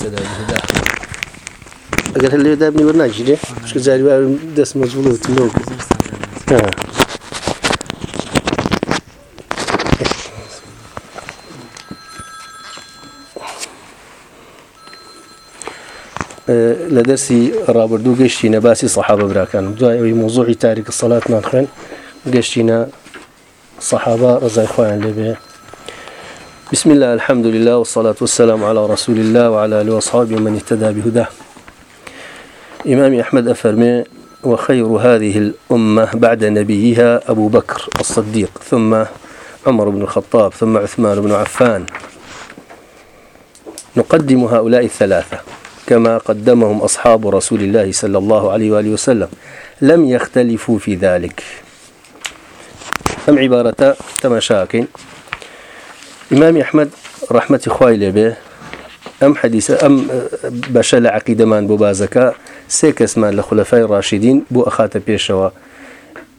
تدا الهدى اگر هلی دا بنی ورنا جیره چون زاری بار دست مجبوله تلو ها لە دەرسی ڕابردوو گەشتینە باسی سەحابە براکانم دوای ئەوی مۆزۆعی تاریکە سەڵاتمان خوێن گەشتینە سەحابە ڕزای خۆیان لێبێ بسم الله الحمد لله والصلاة والسلام على رسول الله وعلى آله وأصحابه من اهتدى بهداه إمام أحمد أفرمي وخير هذه الأمة بعد نبيها أبو بكر الصديق ثم عمر بن الخطاب ثم عثمان بن عفان نقدم هؤلاء الثلاثة كما قدمهم أصحاب رسول الله صلى الله عليه وآله وسلم لم يختلفوا في ذلك أم عبارة تمشاكين ئیمامی ئەحمد ڕحمەتی خی لێبێ ئەم حەدیسە ئەم بەشە لە عقیدەمان بۆ بازەکە سێ کەسمان لە خولەفای ڕاشیدین بۆ ئەخاتە پێشەوە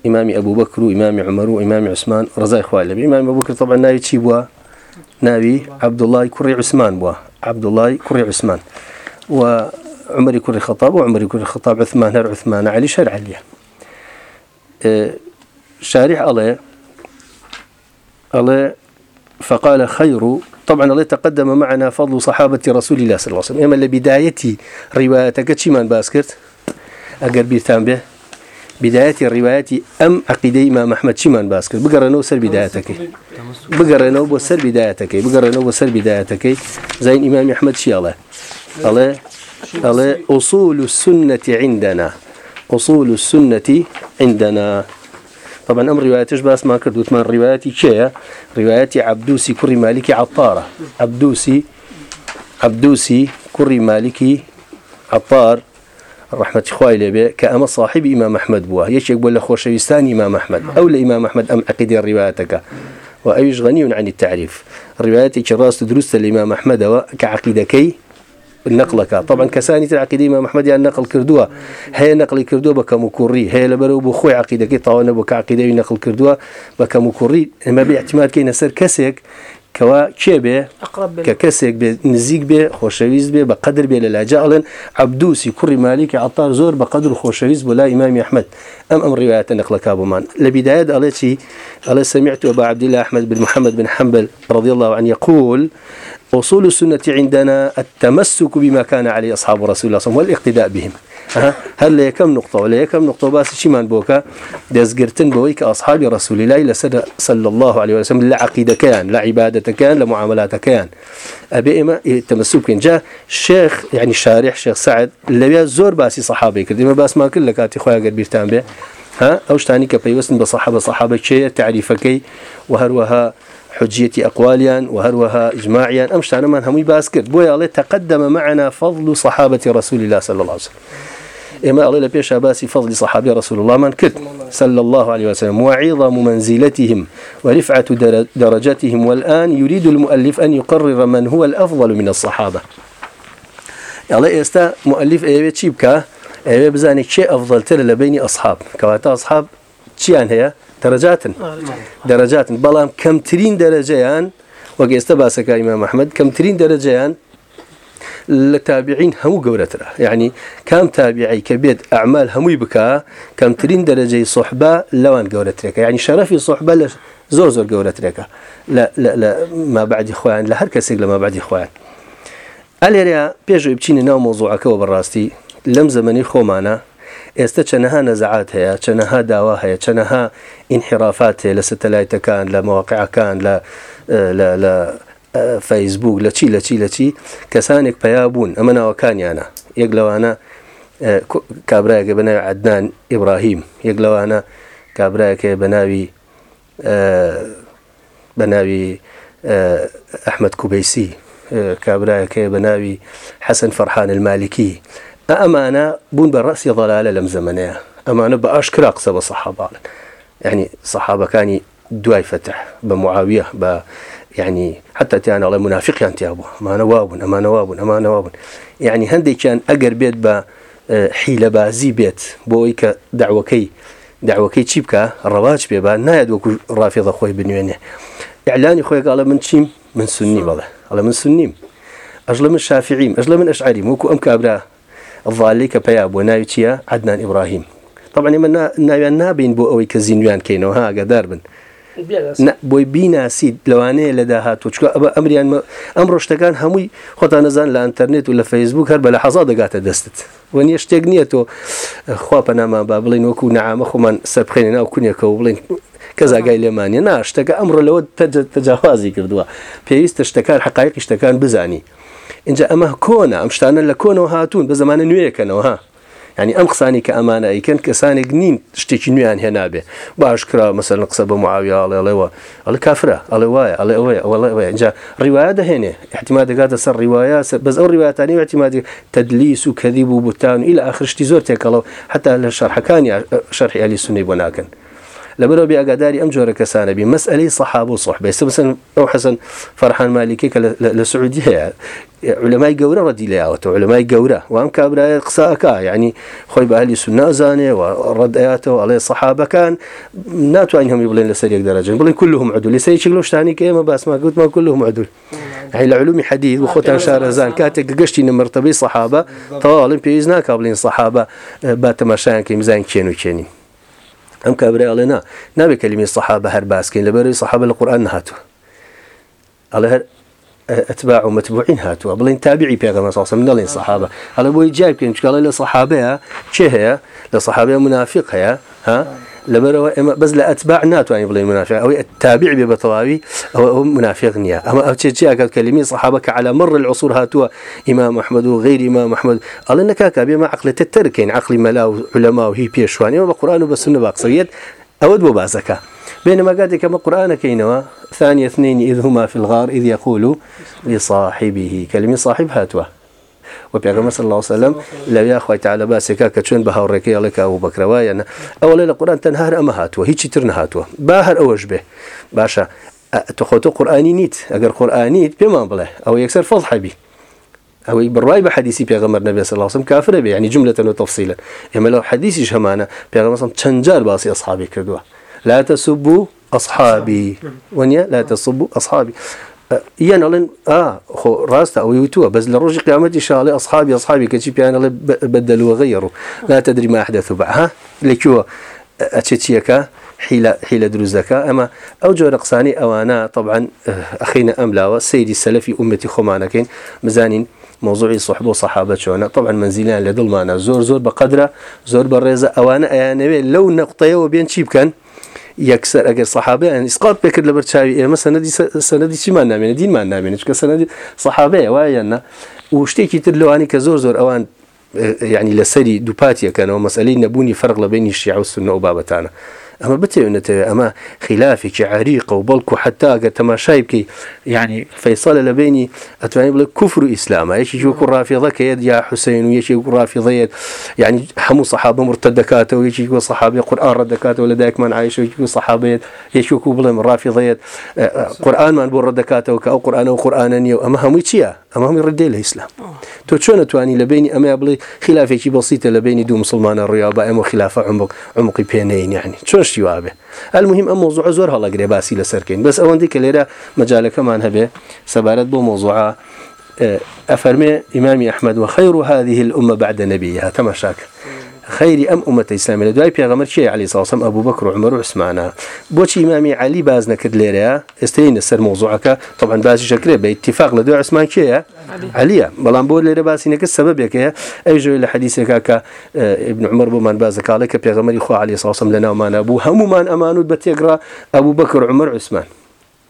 ئیمامی ئەبوو بەکر و ئیمامی عمەر و ئیمامی عوسمان ڕزای خوا لەبێ ئیمامی بکر تەبە ناوی چی بووە ناوی عبدوڵای کوڕی عوسمان بووە عبدوڵای کوڕی عوسمان و عمەری کوڕی خەتاب و عمەری کوڕی خەتاب عثمان هەر عثمانە علی شەر علیە شارح ئەڵێ ئەڵێ فقال خير طبعا الله تقدم معنا فضل صحابة رسول الله صلى الله عليه وسلم إما لبداية روايتك شمان باسكرت أقر بيرتان به بداية الرواية أم عقيدة إمام أحمد شمان باسكر بقرنو سر بدايتك بقرنو بسر بدايتك بقرنو بسر بدايتك زين إمام أحمد شي الله الله الله أصول السنة عندنا أصول السنة عندنا طبعا ئەم ڕواەتش باسمان کرد وتمان ڕواەتی کێە ڕواەتی عبدوسی کوڕی مالیکی عپارە عبدوسی عبدوسی کوڕی مالیکی عپار ڕحمەتی خوای لێبێ کە ئەمە صاحبی ئیما مححمد بووە یەکێک بۆ لە خۆشەویستانی ئیما مححمد ئەو لە ئیما مححمد ئەم عقیدی ڕواەتەکە وأيش غني عن التعريف روايتي كراس دروس الإمام أحمد وكعقيدكي نقلەکە طبعا کەسانی تر عقیدی ما محمەدیان نقل کردووە هەیە نقلی کردووە بە کەم و کوڕی هەیە لەبەرەوە بۆ خۆی عقیدەکەی تاوانە بۆ کاقیدەوی نقل کردووە بە کەم و کوڕی ئەمە بێ احتیماتکەی نەسەر کەسێک کەوا کێ بێ کە کەسێک بێ نزیک بێ خۆشەویست بێ بە قدر بێ لە لاجاڵن عبدوسی کوڕی مالیکە عتار زۆر بە قدر خۆشەویست بۆ لا ئیمامی ئەحمد ئەم ئەم ڕیواەتە نەقلەکە بۆمان لە بداية ئەڵێ چی ئەڵێ سمعت وبا عبد الله أحمد بن محمد بن حنبل رضي الله عنه يقول أصول السنة عندنا التمسك بما كان عليه أصحاب رسول الله صلى الله عليه وسلم والاقتداء بهم هەر لە یەکەم نقطەوە لە یەکەم نقطۆ باسی چیمان بۆکە دەستگرتن بەوەی کە ئەسحابی ڕسوولی لای لەسەر سل الله عليه وسلم لە عقیدەکەیان لە عیباەتەکەیان لە معاملاتەکەیان ئەبێ ئێمە تەمەسووبکەین جا شێخ یعنی شارح شێخ سعد لەوێ زۆر باسی سەحابی کردیمە باسمان کرد لە کاتی خۆیگەر بیرتان بێ ها ئەو شتانی کە پەیوەستن بە سەحابە سەحابە چێ تعریفەکەی و هەروەها حجيتي أقواليا وهروها إجماعيا أمشت أنا من همي باسكت بويا الله تقدم معنا فضل صحابة رسول الله صلى الله عليه وسلم ئێمە ئەڵێ لە پێش باسی فضلی صحابی رسول اللهمان کرد صلى الله عليه وسلم وعظم منزلتهم ورفعة درجاتهم والآن يريد المؤلف أن يقرر من هو الأفضل من الصحابة ئەڵێ ئێستا مؤلف ئەوێ چی بکە ئەوێ بزانێت کێ ئەفضلتر لە بینی ئەسحاب کەواتە ئەسحاب چیان هەیە دەرەجاتن دەرەجاتن بەڵام کەمترین دەرەجەیان وەک ئێستا باسەکە ئیمام مححمد کەمترین دەرەجەیان لە تابعین هەموو گەورەترە یعنی کام تابعی کە بێت ئەعمال هەمووی بکە کەمترین دەرەجەی سوحبە لەوان گەورەترێکە یعنی شەرەفی سوحبە لە زۆر زۆر گەورەترێکە لە مابعدی خۆیان لە هەر کەسێک لە مابعدی خۆیان ئەلێرە پێشوی بچینە ناو مۆزوعەکەەوە بەڕاستی لەم زمانی خۆمانە ئێستا چەنەها نەزعات هەیە چەنەها داوا هەیە چەنەها ئینحرافات هەیە لە سەتەلایتەکان لە مواقعەکان لە فەیسبوک لە چی لە چی لە چی کەسانێک پیا بوون ئەمە ناوەکانیانە یەک لەوانە کابراەکە بە ناوی عدنان ئیبراهیم یەک لەوانە کابراەکە بە ناوی بە ناوی ئەحمد کوبیسی کابراەکە بە ناوی حەسن فەرحان المالکی ئەمانە بوون بە ڕاستی ضەلالە لەم زمانەیە ئەمانە بە ئاشکرا قسە بە سەحاباڵن یعنی سەحابەکانی دوای فتح بە معاویە بە یعنی حتا تیان ئەڵێ منافقیان تیا بوو ئەمانە وابوون ئەمانە وابوون ئەمانە وابوون یعنی هەندێکیان ئەگەر بێت بە حیلەبازی بێت بۆ ئەوی کە داوەکەی داوەکەی چی بکە ڕەواج پێ بە نایەت وەکو ڕافێڵە خۆی بنوێنێ ئەعلانی خۆیگەڵە من چیم من سنی بەڵێ ئەڵە من سنیم ئەژ لە من شافعیم ئەژ لە من ئەشعری وەکو ئەم کابرا ڤالی کە پیا بۆ ناوی چییە عدنان ئیبراهیم طبعا من ناویان نابین بۆ ئەوەی کە زیینویان کەینەوە ها ئەگەدار بن بۆی بیناسیید لەوانەیە لە داهاتوە چکە ئەمە ئەمریان ئەم ڕۆشتەکان هەمووی خۆتان نەزان لە ئەتەرنێت و لە فەیسبوک هەر بە لە حەزا دەگاتە دەستت وە نیە شتێک نییە تۆ خوا پەنامان با بڵین وەکو نامە خۆمان سەربخێنێ ناو کونیەکەەوە بڵین کەزاگای لێمانە ناشتەکە ئەمڕۆ لەوە تەجاوازی کردووە پێویستە شتەکان حقایقی شتەکان بزانی اینجا ئەمە کۆنا ئەم شتانە لە کۆنەوە هاتوون بە زمانە نوێیەکەنەوە ها ینی ئەم قسانی کە ئەمانە ئەیکەن کەسانێک نین شتێکی نویان هێنابێ باشکرا مەسەر قسە بە معاویاڵێڵەوە ئەڵە کافرە ئەڵێ وایە ئەڵێ ئەوەیە ئەوڵەوە اینجا ڕیواە دەهێنێ احتیما دەگاتە سەر ڕیواە بەس ئەو ڕیواتانی احتیمادی تدلیس و کەدی بوو بوتان و ئیلا ئاخرشتی زۆر تێکەڵەوە حتا لە شەرحەکانی شەرحی علی سنەی بۆ ناکەن لەبەرەوە بێ ئاگاداری ئەم جۆرە کەسانە بی مەسئلەی سەحاب و سحبێ سمسن ئەو حەسەن فەرحان مالیکی کە لە سعودی هەیە علەمای گەورە ڕەدی لەیاوەەوە علەمای گەورە وام کابراە قساکە یعنی خۆی بە علی سنازانێ و ڕدایاتەوە ئەڵێ سەحابەکان ناتوانین هەمی بڵێن لەسەر یەک دەراجن بڵێن كلهم عدول لەسەر چی لەشتانی کە ئێمە باسما گوتما كلهم عدول هی لە علومی حەدید و خۆتان شارەزان کاتێک گەشتی نمرتەبەی سەحابە تەواڵم پێویست ناکا بڵین سەحابە با تەماشایان کە میزان کێن و کێنی ئەم کابراڵێنا نابێت کەلیمی سەحاب هەر باسکەین لە بەرەوەی سەحاب لە قورآن هاتووە ئەڵێ هەر ئەتباع و متبوعین هاتووە بڵین تابیعی پێغەمە ساسم نڵین سەحابە هەڵە بۆی جای بکەین چکڵە لە سەحابەیە چێ هەیە لە سەحابەیە منافق هەیە ها لەبەرەوە ئێمە بەس لە ئەتباع ناتوانین بڵێ منافق ئەوەی تابیع بێ بەتەواوی ئەوە ئەو منافق نییە ئەمە ئەو چێ چیاکات کەلیمی صحابە کە على مر العصور هاتووە ئیمام محمد و غیری ما محمد ئەڵە نکاکە بێمە عقلێتە تەرکەین عقلی مەلا و علەما و هی پێشوانیەوە بە قورآان و بە سنە باقسەویت ئەوەت بۆ بازەکە بينما قاعد كما قرآن كينوا ثاني اثنين إذ هما في الغار إذ يقول لصاحبه كلمة صاحب هاتوه و پێگەمە سەر لاوسلم لەویا خی تعالە باسێکا کە چێن بە هاوڕێکی ئەڵێکا و بکرەوەیەنە ئەوە لە قورآان تەن هەر ئەمە هاتووە هیچی تر نهاتوە با هەر ئەوەش بێ باشە تۆخۆتۆ قورآانی نیت ئەگەر قورآانیت پێمان بڵێ ئەو یەکسەر فڵ حەبی ئەوەی بڕای بە حدیسی پێغەمەر نەبێ سەلاسم کافرە بێ ینی جملەتەن و تەفسیلە ئێمە لەو حەدیسیش هەمانە پێغەمەسم چەند جار باسی ئەسحابی کردووە لا تەسوب بوو ئەصحابی وەنیە لا تەسوب بوو ئەصحابی یان ئەڵێن خۆ ڕاستە ئەوەی وتووە بەس لە ڕۆژی قیامەتی شاڵی ئەسحابی ئەسحابی کەچی پیانەڵێ بەدەلوەغە یڕ و لا تەدریما حدەث بەها لەکووە ئەچێتیەکە حیلە دروستەکە ئەمە ئەو جۆرە قسانی ئەوانە طبعاان ئەخینە ئەملاوە سەیری سەلفی عومەتی خۆمانەکەین مزانین مۆزوعی سحب و سەحابە چۆنە طبعاان منزیلیان لە دڵمانە زۆر زۆر بە قدرە زۆر بە ڕێزە ئەوانە ئەیانەوێت لەو نەقطەیەوە بێن چی بکەن؟ یەکسەر ئەگەر سەحابەیان ئیسقات پێکرد لە بەرچاوی ئێمە سەنەدی سەنەدی چیمان نامێنێت دینمان نامێنێت چکە سەنەدی سەحابەیە وایەنە و شتێکی تر لەوانی کە زۆر زۆر ئەوان یعنی لەسەری دووپاتیەکەنەوە مەسلەی نەبوونی فەرق لە بینی شیع و سنە و بابەتانە ئەمە بتێنێتەوە ئەمە خلافێکی عریق و بەڵکو حتاگە تەماشای بکەی یعنی فەیساە لە بینی ئەتوانانی بڵێ کوفر و ئیسلامە یەکی وەکو ڕافیڵەکەیت یا حوسین و یەکی وەکو ڕافیڵەیەت یعنی هەموو سەحابە مرتە دەکاتەوە یەکی وە سەحابی قورآان ڕە دەکاتەوە لە دایکمان عیشەکی و سەحابێت یەکی وەکو بڵێم ڕافیڵەیەت قورآانمان بۆ ڕە دەکاتەوە کە ئەو قورآانە و قورآانە نیە ئەمە هەمووی چییە؟ ئەمامی ڕدێ لە ئیسلام تۆ چۆن نتوانی لە بینی ئەمە بڵێ خلافێکی بەسیتە لە بینی دوو مسلمانە ڕیابا ئەمە خلافە عمبک عمقی پێنەین یعنی چۆنشتی وابێ ئەلمهم ئەم مۆزوع زۆر هەڵەگرێ باسی لەسەرکەین بەس ئەوەندی کە لێرە مەجالەکەمان هەبێ سەبارەت بۆ مۆزوعە ئەفەرمێ ئیمامی ئەحمد و خەیر و هذه الأمة بعد نبيها تەماشاکە خەیری ئەم ئومەتە ئیسلامی لە دوای پێغەمەر چی علی ساسم ئەبوو بەکر عمر و عسمانە بۆچی ئمامی علی باز نەکرد لێرەیە ئێستین لەسەر مۆزوعەکە طبعا بازی شکرێ بە اتفاق لە دوای عسمان کێە علیە بەڵام بۆ لێرە باسی نەکە سببێکەیە ئەی ژۆی لە حەدیسێکا کە ابن عمر بۆمان بازەکاڵێ کە پێغەمەری خۆ علی ساسم لە ناومانە بوو هەمومان ئەمانوت بە تێگرا ئەبوو بەکر عمر عسمان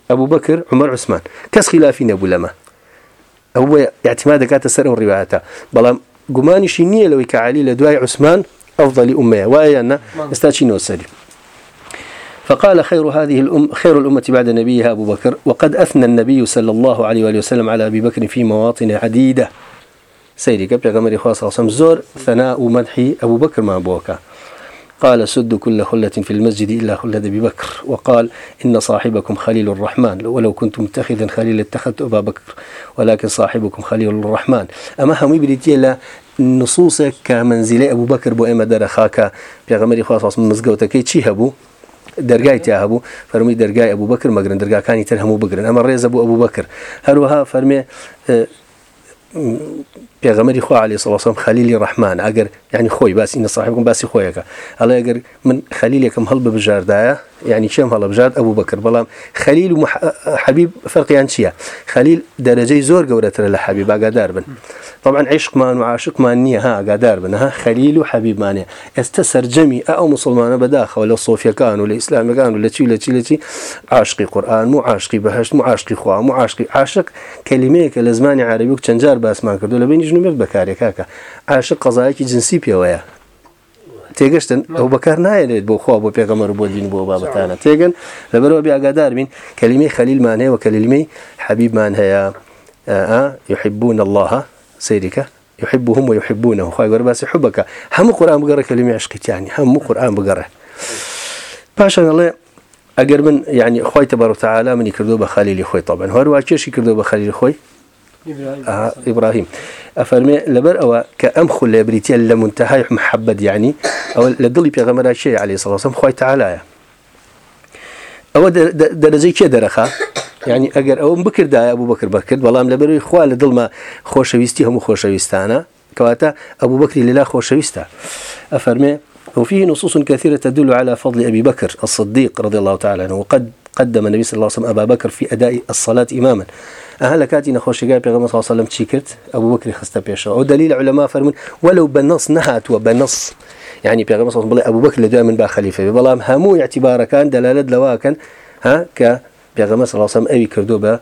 ئەبوو بەکر عمر عسمان کەس خلافی نەبوو لەمە ئەوە اعتما دەکاتە سەر ئەو ڕیواەتە بەڵام گومانیشی نییە لەوەی کە علی لە دوای عوسمان ئەفضلی ئومەیە وایە نە ئستا چی نۆسەری فقال خير هذه الأم خير الأمة بعد نبيها أبو بكر وقد أثنى النبي صلى الله عليه وآله وسلم على أبي بكر في مواطن عديدة سيري قبل قمر خاصة وسم زور ثناء مدحي أبو بكر ما أبوك قال سد كل خلة في المسجد إلا خلة أبي بكر وقال إن صاحبكم خليل الرحمن ولو كنت متخذا خليل اتخذت أبا بكر ولكن صاحبكم خليل الرحمن أما همي بريتي لا نصوصك كمنزلة أبو بكر بو إما دار خاكا بيغمري خاص من مزقوتك چی هبو دەرگای تیا هەبوو فەرمی دەرگای ئەبوو بکر مەگرن دەرگاکانی تر هەموو بگرن ئەمە ڕێزە بوو ئەبوو بکر هەروەها فەرمێ پێغەمەری خوا علی سەڵسم خەلیلی ڕحمان ئەگەر ینی خۆی باسی نەساحبم باسی خۆیەکە ئەڵێ ئەگەر من خەلیلێکم هەڵ بە بژاردایە ینی چێم هەڵە بژات ئەبوو بەکرد بەڵام خەلیل و حەبیب فەرقیان چییە؟ خەلیل دەرەجەی زۆر گەورەترە لە حەبی باگادار بن. طبعا عیشقمان و عاشقمان نییە ها ئاگادار بنەها خەلیل و حەبیبانێ ئێستا سرجەمی ئەو مسلمانە بەداخەوە لە سۆفیەکان و لە ئیسلامەکان و لە چی لە چی لە چی عاشقی قورآن و عاشقی بەهشت و عاشقی خوا و عاشقی عاشق کەلیمەیەکە لە زمانی عربی و چەندجار باسمان کردو لە بینی ژنوێت بەکارێکاکە عاشق قەزایەکی جنسی پێوەیە تێگەشتن ئەو بەکار نایەنێت بۆ خوا بۆ پێگەمەر بۆ دین بۆ بابەتانە تێگەن لەبەرەوە بیاگادار بین کەلیمەی خەلیلمان هەیە و کەلیلمەی حەبیبمان هەیە يحبون الله سەیریکە يحبهم ويحبونه خواهي قرأ بس حبك هم قرآن بقرأ كلمة عشق تاني هم قرآن بقرأ باشا الله أقر من يعني خواهي تبارك وتعالى من يكردو بخليل خوي طبعا هو رواه كيش يكردو بخليل خوي إبراهيم, آه إبراهيم أفرمي لبر أو كأمخ لبريتيا لمنتهى محبة يعني أو لدلي بيغمرا شيء عليه الصلاة والسلام خواهي تعالى أو درجة كي درخة ینی ئەگەر ئەوم بکردایە بوو بکرد بکرد بەڵام لەبەروی خوا لە دڵمە خۆشەویستی هەموو خۆشەویستانە کەواتە ئەبوو بکری للا خۆشەویستە ئەفەرمێ وفيه نصوص كثيرة تدل على فضل أبي بكر الصديق رضي الله تعالى عنه وقد قدم النبي صلى الله عليه وسلم أبا بكر في أداء الصلاة إماما أهل كاتي نخوش قال بيغمى صلى الله عليه وسلم تشيكرت أبو بكر خستا بيشا ودليل علماء فرمون ولو بنص نهات وبنص يعني بيغمى صلى الله عليه وسلم أبو بكر لدوا من با خليفة بلام همو اعتبارا كان دلالة لواكن ها ك پێغەمە سەڵاسەم ئەوی کردو بە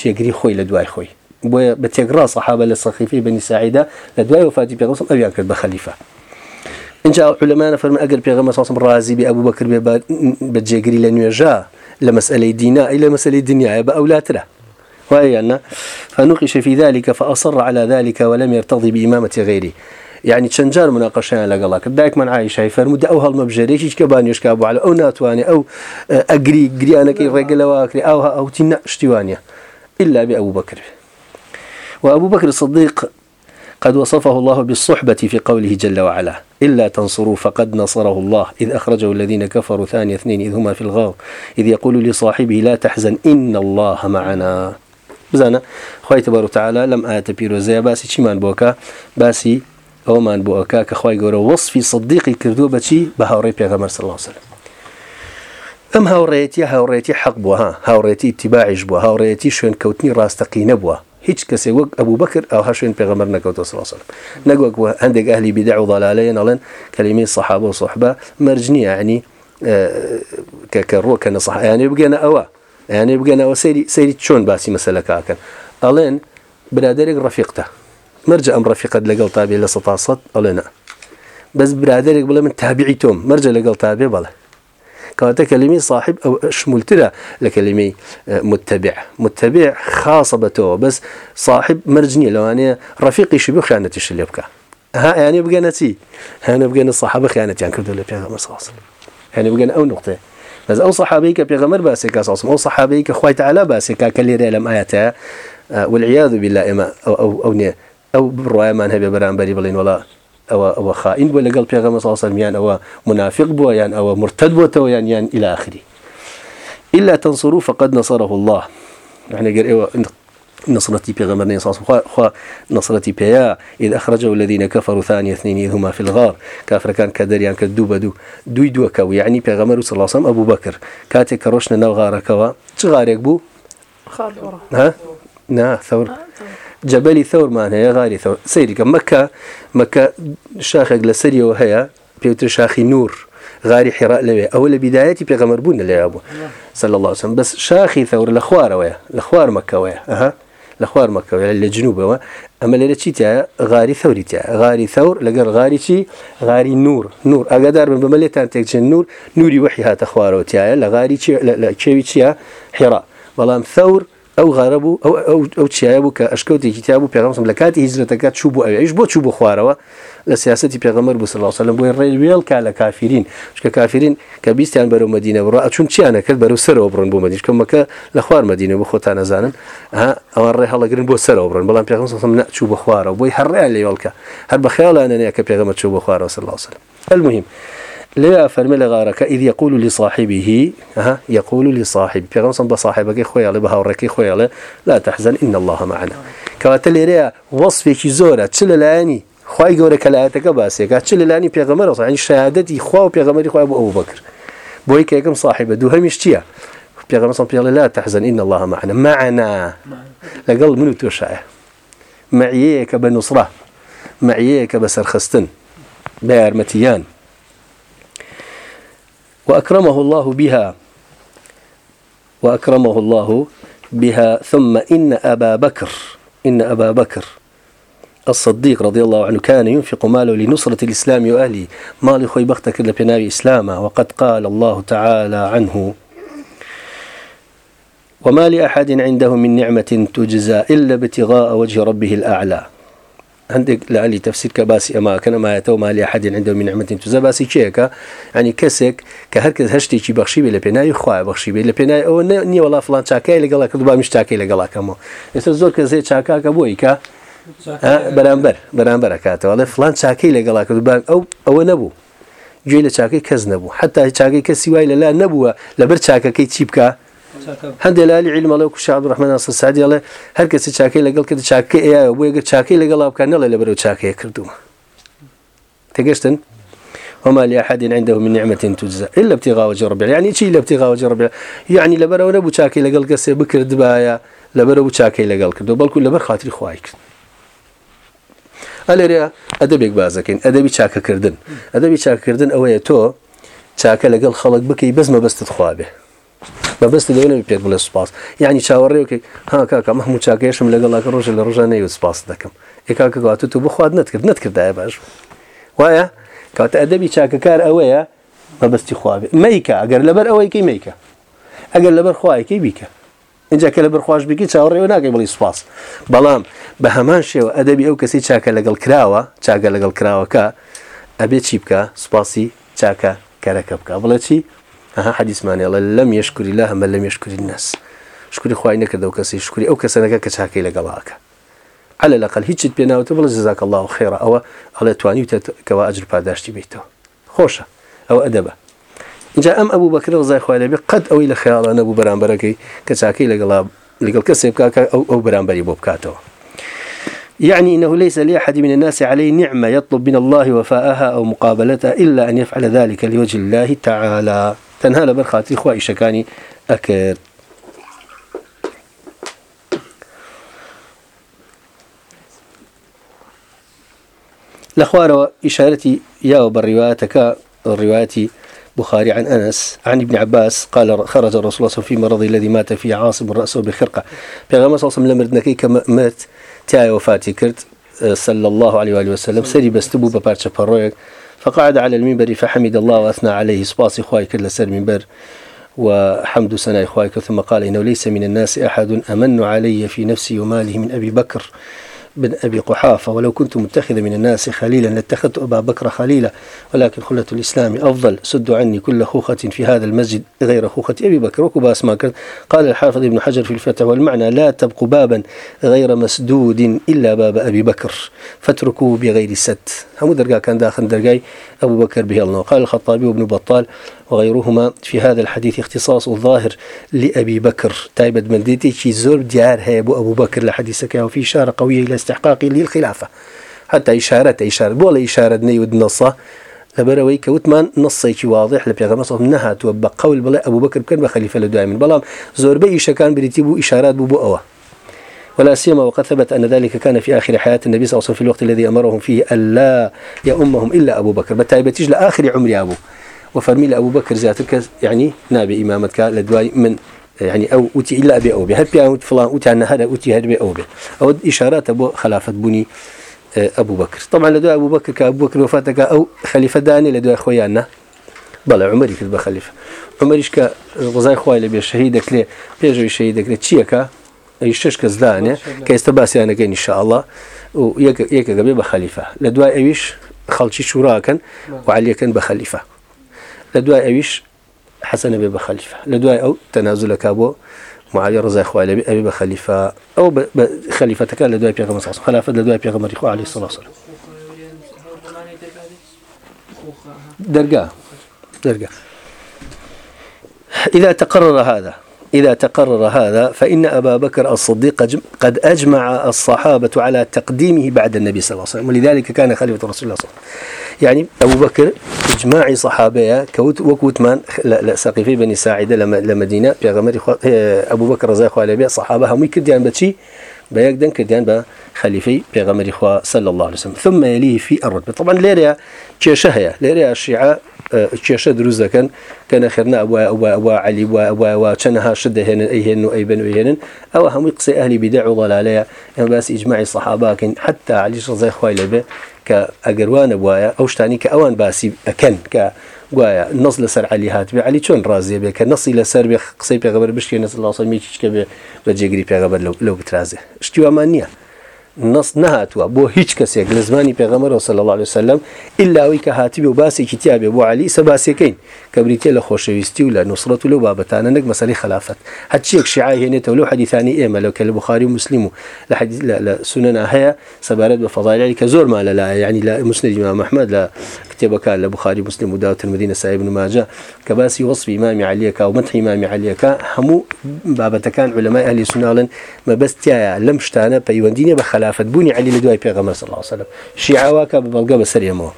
جێگری خۆی لە دوای خۆی بۆیە بە تێگرا سەحابە لە سەخیفی بنی ساعیدا لە دوای وفاتی پێغەسم ئەویان کرد بە خەلیفە اینجا علمانە فەرمە ئەگەر پێغەمە ساسم ڕازی بێ ئەبوو بەکرد بێ بە جێگری لە نوێژە لە مەسئلەی دینا ئەی لە مەسئلەی دنیاە بە ئەولاترە وأن فنقش في ذلك فأصر على ذلك ولم يرتضي بإمامة غيره یعنی چەندجار مناقەشیان لەگەڵا کرد دایکمان عیشای فەرمودا ئەو هەڵمە بژێرێکی کە بانیێشکا بووە ئەو ناتوانێت ئەو ئەگری گریانەکەی ڕێگەلەوەکری ئەوها ئەوتی شتیوانە إلا بأبو بكر وأبو بكر الصديق قد وصفه الله بالصحبة في قوله جل وعلا إلا تنصروا فقد نصره الله إذ أخرجه الذين كفروا ثاني اثنين إذ هما في الغار إذ يقول لصاحبه لا تحزن إن الله معنا بزانا خوي تبارك وتعالى لم آت بيروزيا باسي شمان بوكا باسي ئەومان بۆ ئەک کە خی گەورە وەصفی صدیقی کردووە بەچی بە هاوڕێ پێغەمەر سلاوسلم ئەم هاوڕێتی هاوڕێتی حەق بووە ها هاوڕێتی تیباعش بووە هاوڕێتی شوێن کەوتنی ڕاستەقینە بووە هیچ کەسێ وەک ئەبوو بکرد ئەو هە شوێن پێغەمەر نەکەوتە سلاسلم نەگوەک هەندێک ئەهلی بیدا و دەلالەیە نەڵێن کەلیمی سەحاب و سحبە مەرجنیە عنی کە ڕۆکە نەسەحیانێ بگەنە ئەوە یانێ بگەنەوە سری سەیری چۆن باسی مەسەلەکەکەن ئەڵێن برادێک ڕەفیقتە مەرج ئەم ڕەفیقت لەگەڵ تابێ لە سەسەد ئەڵێنا بەس برادێک بڵێ من تابیعی تۆم مەرجە لەگەڵ تابێ بەڵێ کەواتە کەلیمی صاحب ئەو شمولترە لە کەلیمی متتەبع متتەبع خاصە بەتەوە بەس صاحب مرجنی لەوانەیە ڕەفیقیشی بخیانەتیش لێ بکە ها یانێ بگەنە چی هەنە بگەنە صاحب خیانەتیان کردو لە پێغەمە ساس هەنێ بگەن ئەو نقطێ بەس ئەو صحابەی کە پێغەمەر باسێکە ساسم ئەو صحابەی کە خخوایت علا باسێکا کە لێرە لەم ئاەتە والعیاد بالله ئێمە ئەو ئەو نێ ئەو بڕایەمان هەبێ بەرامبەری بڵین وڵا ئەوە ئەوە خائین بووە لەگەڵ پێغەمە ساسەمیان ئەوە منافق بووە یان ئەوە مرتد بووتەوە یان یان ئیلاخری إلا تنصروا فقد نصره الله يعني قال إيوه نصرتي بيغمرني صاص خوا خوا نصرتي بيا إذ أخرجه الذين كفروا ثاني اثنين إذ هما في الغار كافر كان كدريان كدو بدو دوي دو كو يعني بيغمر صلى الله عليه وسلم أبو بكر كاتي كروشنا نو غارة كوا تغارك بو خار ها نا ثور جەبەلی ثەورمان هەیە غاری ثەور سەیریکە مەکە مەکە شاخێک لە سەریەوە هەیە پێوتر شاخی نور غاری حێرا لەوێ ئەوە لە بیدایەتی پێغەمەر بوون لەلێ بوو سەل الله وسم بەس شاخی ثەور لە خوارەوەە لە خوار مەکەوەە ئەها لە خوار مەکەوە لە جنوبەوە ئەمە لێرە چیتە غاری ثەوری تیا غاری ثەور لەگەر غاری چی غاری نور نور ئەگەدار بن بەمە لێتان تێکچین نور نوری وەحی هاتە خوارەوە تایە لە غاری لە کێوی چیە حێرا بەڵام ثەور ئەو غارە بوو ئەو چیایە بوو کە ئەشکەوتێکی تا بوو پێغمسم لە کاتی هیزرەتەکە چوو بوو ئەوێش بۆ چوو بۆ خوارەوە لە سیاستی پێغمەر بوو سلاوسلم بۆی ڕێوێڵ کا لە کافرین شکە کافرین کە بیستیان بەرەو مدینە بڕ ئەچون چیانە کرد بەرەو سەرەوە بڕن بۆ مدیش کەمەکە لە خوار مدینە بۆ خۆتان نەزانن ئەوان ڕێ هەڵەگرن بۆ سەرەوە بڕن بەڵام پێغمسم نچوو بە خوارەوە بۆی هەڕێیان لێوەڵکە هەر بە خیاڵانەیە کە پێغمە چوو بە خوارەوە سلاوسلم المهم. لا فرمي لغارك إذ يقول لصاحبه ها يقول لصاحب في غنصن بصاحبك خويا له بهورك خويا لا تحزن إن الله معنا كواتلي ريا وصفك زورة تشللاني خوای گەورە کە لایەتەکە باسێکا چ لەلانی پێغەمەرە سانی شادەتی خوا و پێغەمەری خوای بۆ ئەو بکر بۆی کە یەکەم صاحبە دوو هەمیش چییە پێغەمەسان پێڵێ لا تەحزن إن الله معنا معنا لەگەڵ من و تۆ شایە معیەیەکە بە نووسڕە معیەیەکە بە سەرخستن بە یارمەتیان وأكرمه الله بها وأكرمه الله بها ثم إن أبا بكر إن أبا بكر الصديق رضي الله عنه كان ينفق ماله لنصرة الإسلام وأهله مالي خوي بختك لبناوي إسلاما وقد قال الله تعالى عنه وما لأحد عنده من نعمة تجزى إلا ابتغاء وجه ربه الأعلى هەندێک لە علی تەفسیر کە باسی ئەماکە نەمایەتەوە مالی حدین عندە منعمەتین توزە باسی کێکە ینی کەسێک کە هەرکەس هەشتێکی بەخشی بێ لە پێناوی خخوای بەخشی بێ لە پێنای ئەوە نییە وڵا فلان چاکای لەگەڵا کە دوبامیش تاکەی لەگەڵاکەمەوە ئێستا زۆر کە زێ چاکاکە بۆیکە بەرامبەر بەرامبەرەکاتەوەڵێ فلان چاکەی لەگەڵا کە دوبان ئەو ئەوە نەبوو گوێ لە چاکەی کەس نەبوو حتا چاکەی کەسی وای لەلا نەبووە لەبەر چاکەکەی چی بکە هەندێک لالی عیلمەڵێ و کوشاب ڕحمەنا سەسادی ئەڵێ هەر کەسی چاکەی لەگەڵ کردی چاکە ئەیە بۆ یەگە چاکەی لەگەڵ ئاکان نەڵێ لە بەرەو چاکەیە کردووە تگەشتن؟ وما لأحد عنده من نعمة تجزى إلا ابتغاء وجه ربي يعني شيء إلا ابتغاء وجه ربي يعني لبرو نبو شاكي لقل قسي بكر دبايا لبرو شاكي لقل كدو بل كل بر خاطري خوايك ئەلێ ئەدەبێک بازەکەین ئەدەبی چاکەکردن ئەدەبی چاکردن ئەوەیە تۆ چاکە لەگەڵ خەڵک بکەی بەزمە بەستت خوابێ بەبستی دەێنم پێت بڵێ سوپاس یعنی چاوەڕێوکە ها کاکە مەحمو چاکێشم لەگەڵاکە ڕۆژ لە ڕژە نەیوت سپاس دەکەم ئێکاکە گاتو تو بخواد نتکرد نتکردایە باش وایە کاتە ئەدەبی چاکەکار ئەوەیە بەبستی خواابێ میکە ئەگەر لەبەر ئەوەیکی میکە ئەگەر لەبەر خوایکی بیکە اینجا کە لەبەر خوۆش بکی چاوەڕێوە ناکەی بڵی سوپاس بەڵام بە هەمان شێوە ئەدەبی ئەو کەسی چاکە لەگەڵ کراوە چاگە لەگەڵ کراوەکە ئەبێ چی بکە سوپاسی چاکە کەرەکە بکە بڵێ چی حەدیسمانێڵە لەم یشکری لە هەمە لەم یشکری نەس شکری خوای نەکردەوە کەسی شکری ئەو کەسەنەکە کە چاکەی لەگەڵاکە على لەقل هیچت پێناوتە بڵ جزاك الله خێرا ئەوە ئەڵێ توانیتە کەوا ئەجر پاداشتی بیتەوە خۆشە ئەو ئەدەبە اینجا ئەم ئەبوو بەکرە زای خوای لەبێ قەت ئەوی لە خیاڵە نەبوو بەرامبەرەکەی کە چاکەی لەگەڵا لەگەڵ کەسێ بکاکە ئەو ئەو بەرامبەری بۆ بکاتەوە يعني إنه ليس لأحد من الناس عليه نعمة يطلب من الله وفاءها أو مقابلتها إلا أن يفعل ذلك لوجه الله تعالى تەنها لەبەر خاتی خوا ئیشەکانی ئەکرد لە خوارەوە ئیشارەتی یاوە بە ڕیواتەکە ڕیواتی بخاري عن أنس عن ابن عباس قال خرج الرسول صلى الله عليه وسلم في مرضه الذي مات فيه عاصم رأسه بخرقة في غمر صلى الله عليه وسلم لمردنكي كما مات تاي وفاتي كرت صلى الله عليه وآله وسلم سري بستبو ببارتش برويك فقعد على المنبر فحمد الله وأثنى عليه سباسي خواي كل سر منبر وحمد سناي خواي ثم قال إنه ليس من الناس أحد أمن علي في نفسي وماله من أبي بكر بن أبي قحافة ولو كنت متخذا من الناس خليلا لاتخذت أبا بكر خليلا ولكن خلة الإسلام أفضل سد عني كل خوخة في هذا المسجد غير خوخة أبي بكر وكباس ما كان قال الحافظ ابن حجر في الفتح والمعنى لا تبق بابا غير مسدود إلا باب أبي بكر فاتركوه بغير ست هم درقا كان داخل درقاي أبو بكر به الله قال الخطابي وابن بطال وغيرهما في هذا الحديث اختصاص ظاهر لأبي بكر تايبد منديتي شي زور ديار هي أبو أبو بكر لحديثك وفي إشارة قوية إلى استحقاقه للخلافة حتى إشارة إشارة ولا إشارة نيود نصه لەبەرەوەی کەوتمان نسێکی واضح لە پێغەمە سۆم نەهاتوە بە قەول بڵێ ئەو بکر بکەن بە خەلیفە لە دوای من بەڵام زۆربەی ئیشەکان بریتی بوو ئشارات بوو بۆ ئەوە ولا سيما وقد ثبت أن ذلك كان في آخر حياة النبي صلى الله عليه وسلم في الوقت الذي أمرهم فيه ألا يأمهم إلا أبو بكر بتايبتيج لآخر عمر أبو وفەرمی لە ئەوبە کرزیاتر کەس یعنی نابێ ئیمامەتکە لە دوای من يعني او اوتي الا بي او بي هل بيان فلان اوتي انا هذا اوتي هذا بي او بي او اشارات ابو خلافه بني ابو بكر طبعا لدو ابو بكر كابو بكر وفاتك او خليفه داني لدو اخويانا بلا عمري كتب خليفه عمريش ك غزاي خويا لبي شهيدك لي بيجي شهيدك لي تشيكا اي شش كزلانه كاستباس انا كاين ان شاء الله ويك يك قبل بخليفه لدو ايش خلشي شوراكن وعليكن بخليفه لە دوای ئەویش حەسەنە بێ بە خەلیفە لە دوای ئەو تەنازو لەک بۆ معاویە ڕزای خوای لەبێ ئەوی بە خەلیفە ئەو خەلیفەتەکە لە دوای پێغمە ساس خلافەت لە دوای پێغمەری خو علی سڵ دەرگا دەرگا إذا تقرر هذا إذا تقرر هذا فإن أبا بكر الصديق قد أجمع الصحابة على تقديمه بعد النبي صلى الله عليه وسلم ولذلك كان خليفة رسول الله صلى الله عليه وسلم يعني أبو بكر إجماع صحابية كوت وكوتمان سقيفي بني ساعدة لما لمدينة بيغمر أبو بكر رضي الله عنه صحابة هم كرديان بتشي بيقدن كرديان بخليفي بيغمر إخوة صلى الله عليه وسلم ثم يليه في الرتبة طبعا ليريا كيشهية ليريا الشيعة كيشة دروز كان كان خيرنا أبو أبو أبو علي أبو أبو أبو كانها شدة هنا أيهن وأيبن وأيهن أو هم يقصي أهل بدع وضلالية بس إجماع الصحابة حتى علي رضي الله عنه کە ئەگەروانە وایە ئەو شتانی کە ئەوان باسی ئەکەن کە گوایە نەز لەسەر علی هاتبێ علی چۆن ڕازێ بێ کە نسی لەسەر بێ قسەی پێغەبەر بشکێ نەس لاسەمیچکە بێ بە جێگری پێغەبەر لەو بترازێ شتیوامان نییە نەس نهاتوە بۆ هیچ کەسێک لە زمانی پێغەمەرەوە سەل الله عليه وسلم ئللاوەی کە هاتیبێ و باسێکی تیاابێ بۆ علی سە باسیەکەین کە بریتە لە خۆشەویستی و لە نووسڕەت و لەو بابەتانە نەک مەسەی خلافەت هەچیەک شیعای هێنێتەوە لەو حەدیثانی ئێمە لەو کە لە بخاری و مسلیم و لە سونەنا هەیە سەبارەت بە فەضایلی کە زۆرمان لەلایە ینی لە مسنەی ما محمد لە کتێبەکان لە بخاری مسلیم و داوتمەدی نەسایب نماجە کە باسی وەصفی مامی علیەکە و مەتحی مامی علیەکە هەموو بابەتەکان لەمای ئەلی سوناڵن مەبەستیایە لەم شتانە پەیوەندینە بە خلافەت بوونی علی لە دوای پێغەمە سەڵ وسلم شیعواکە بە بەڵگە بەسەر ئێمەوە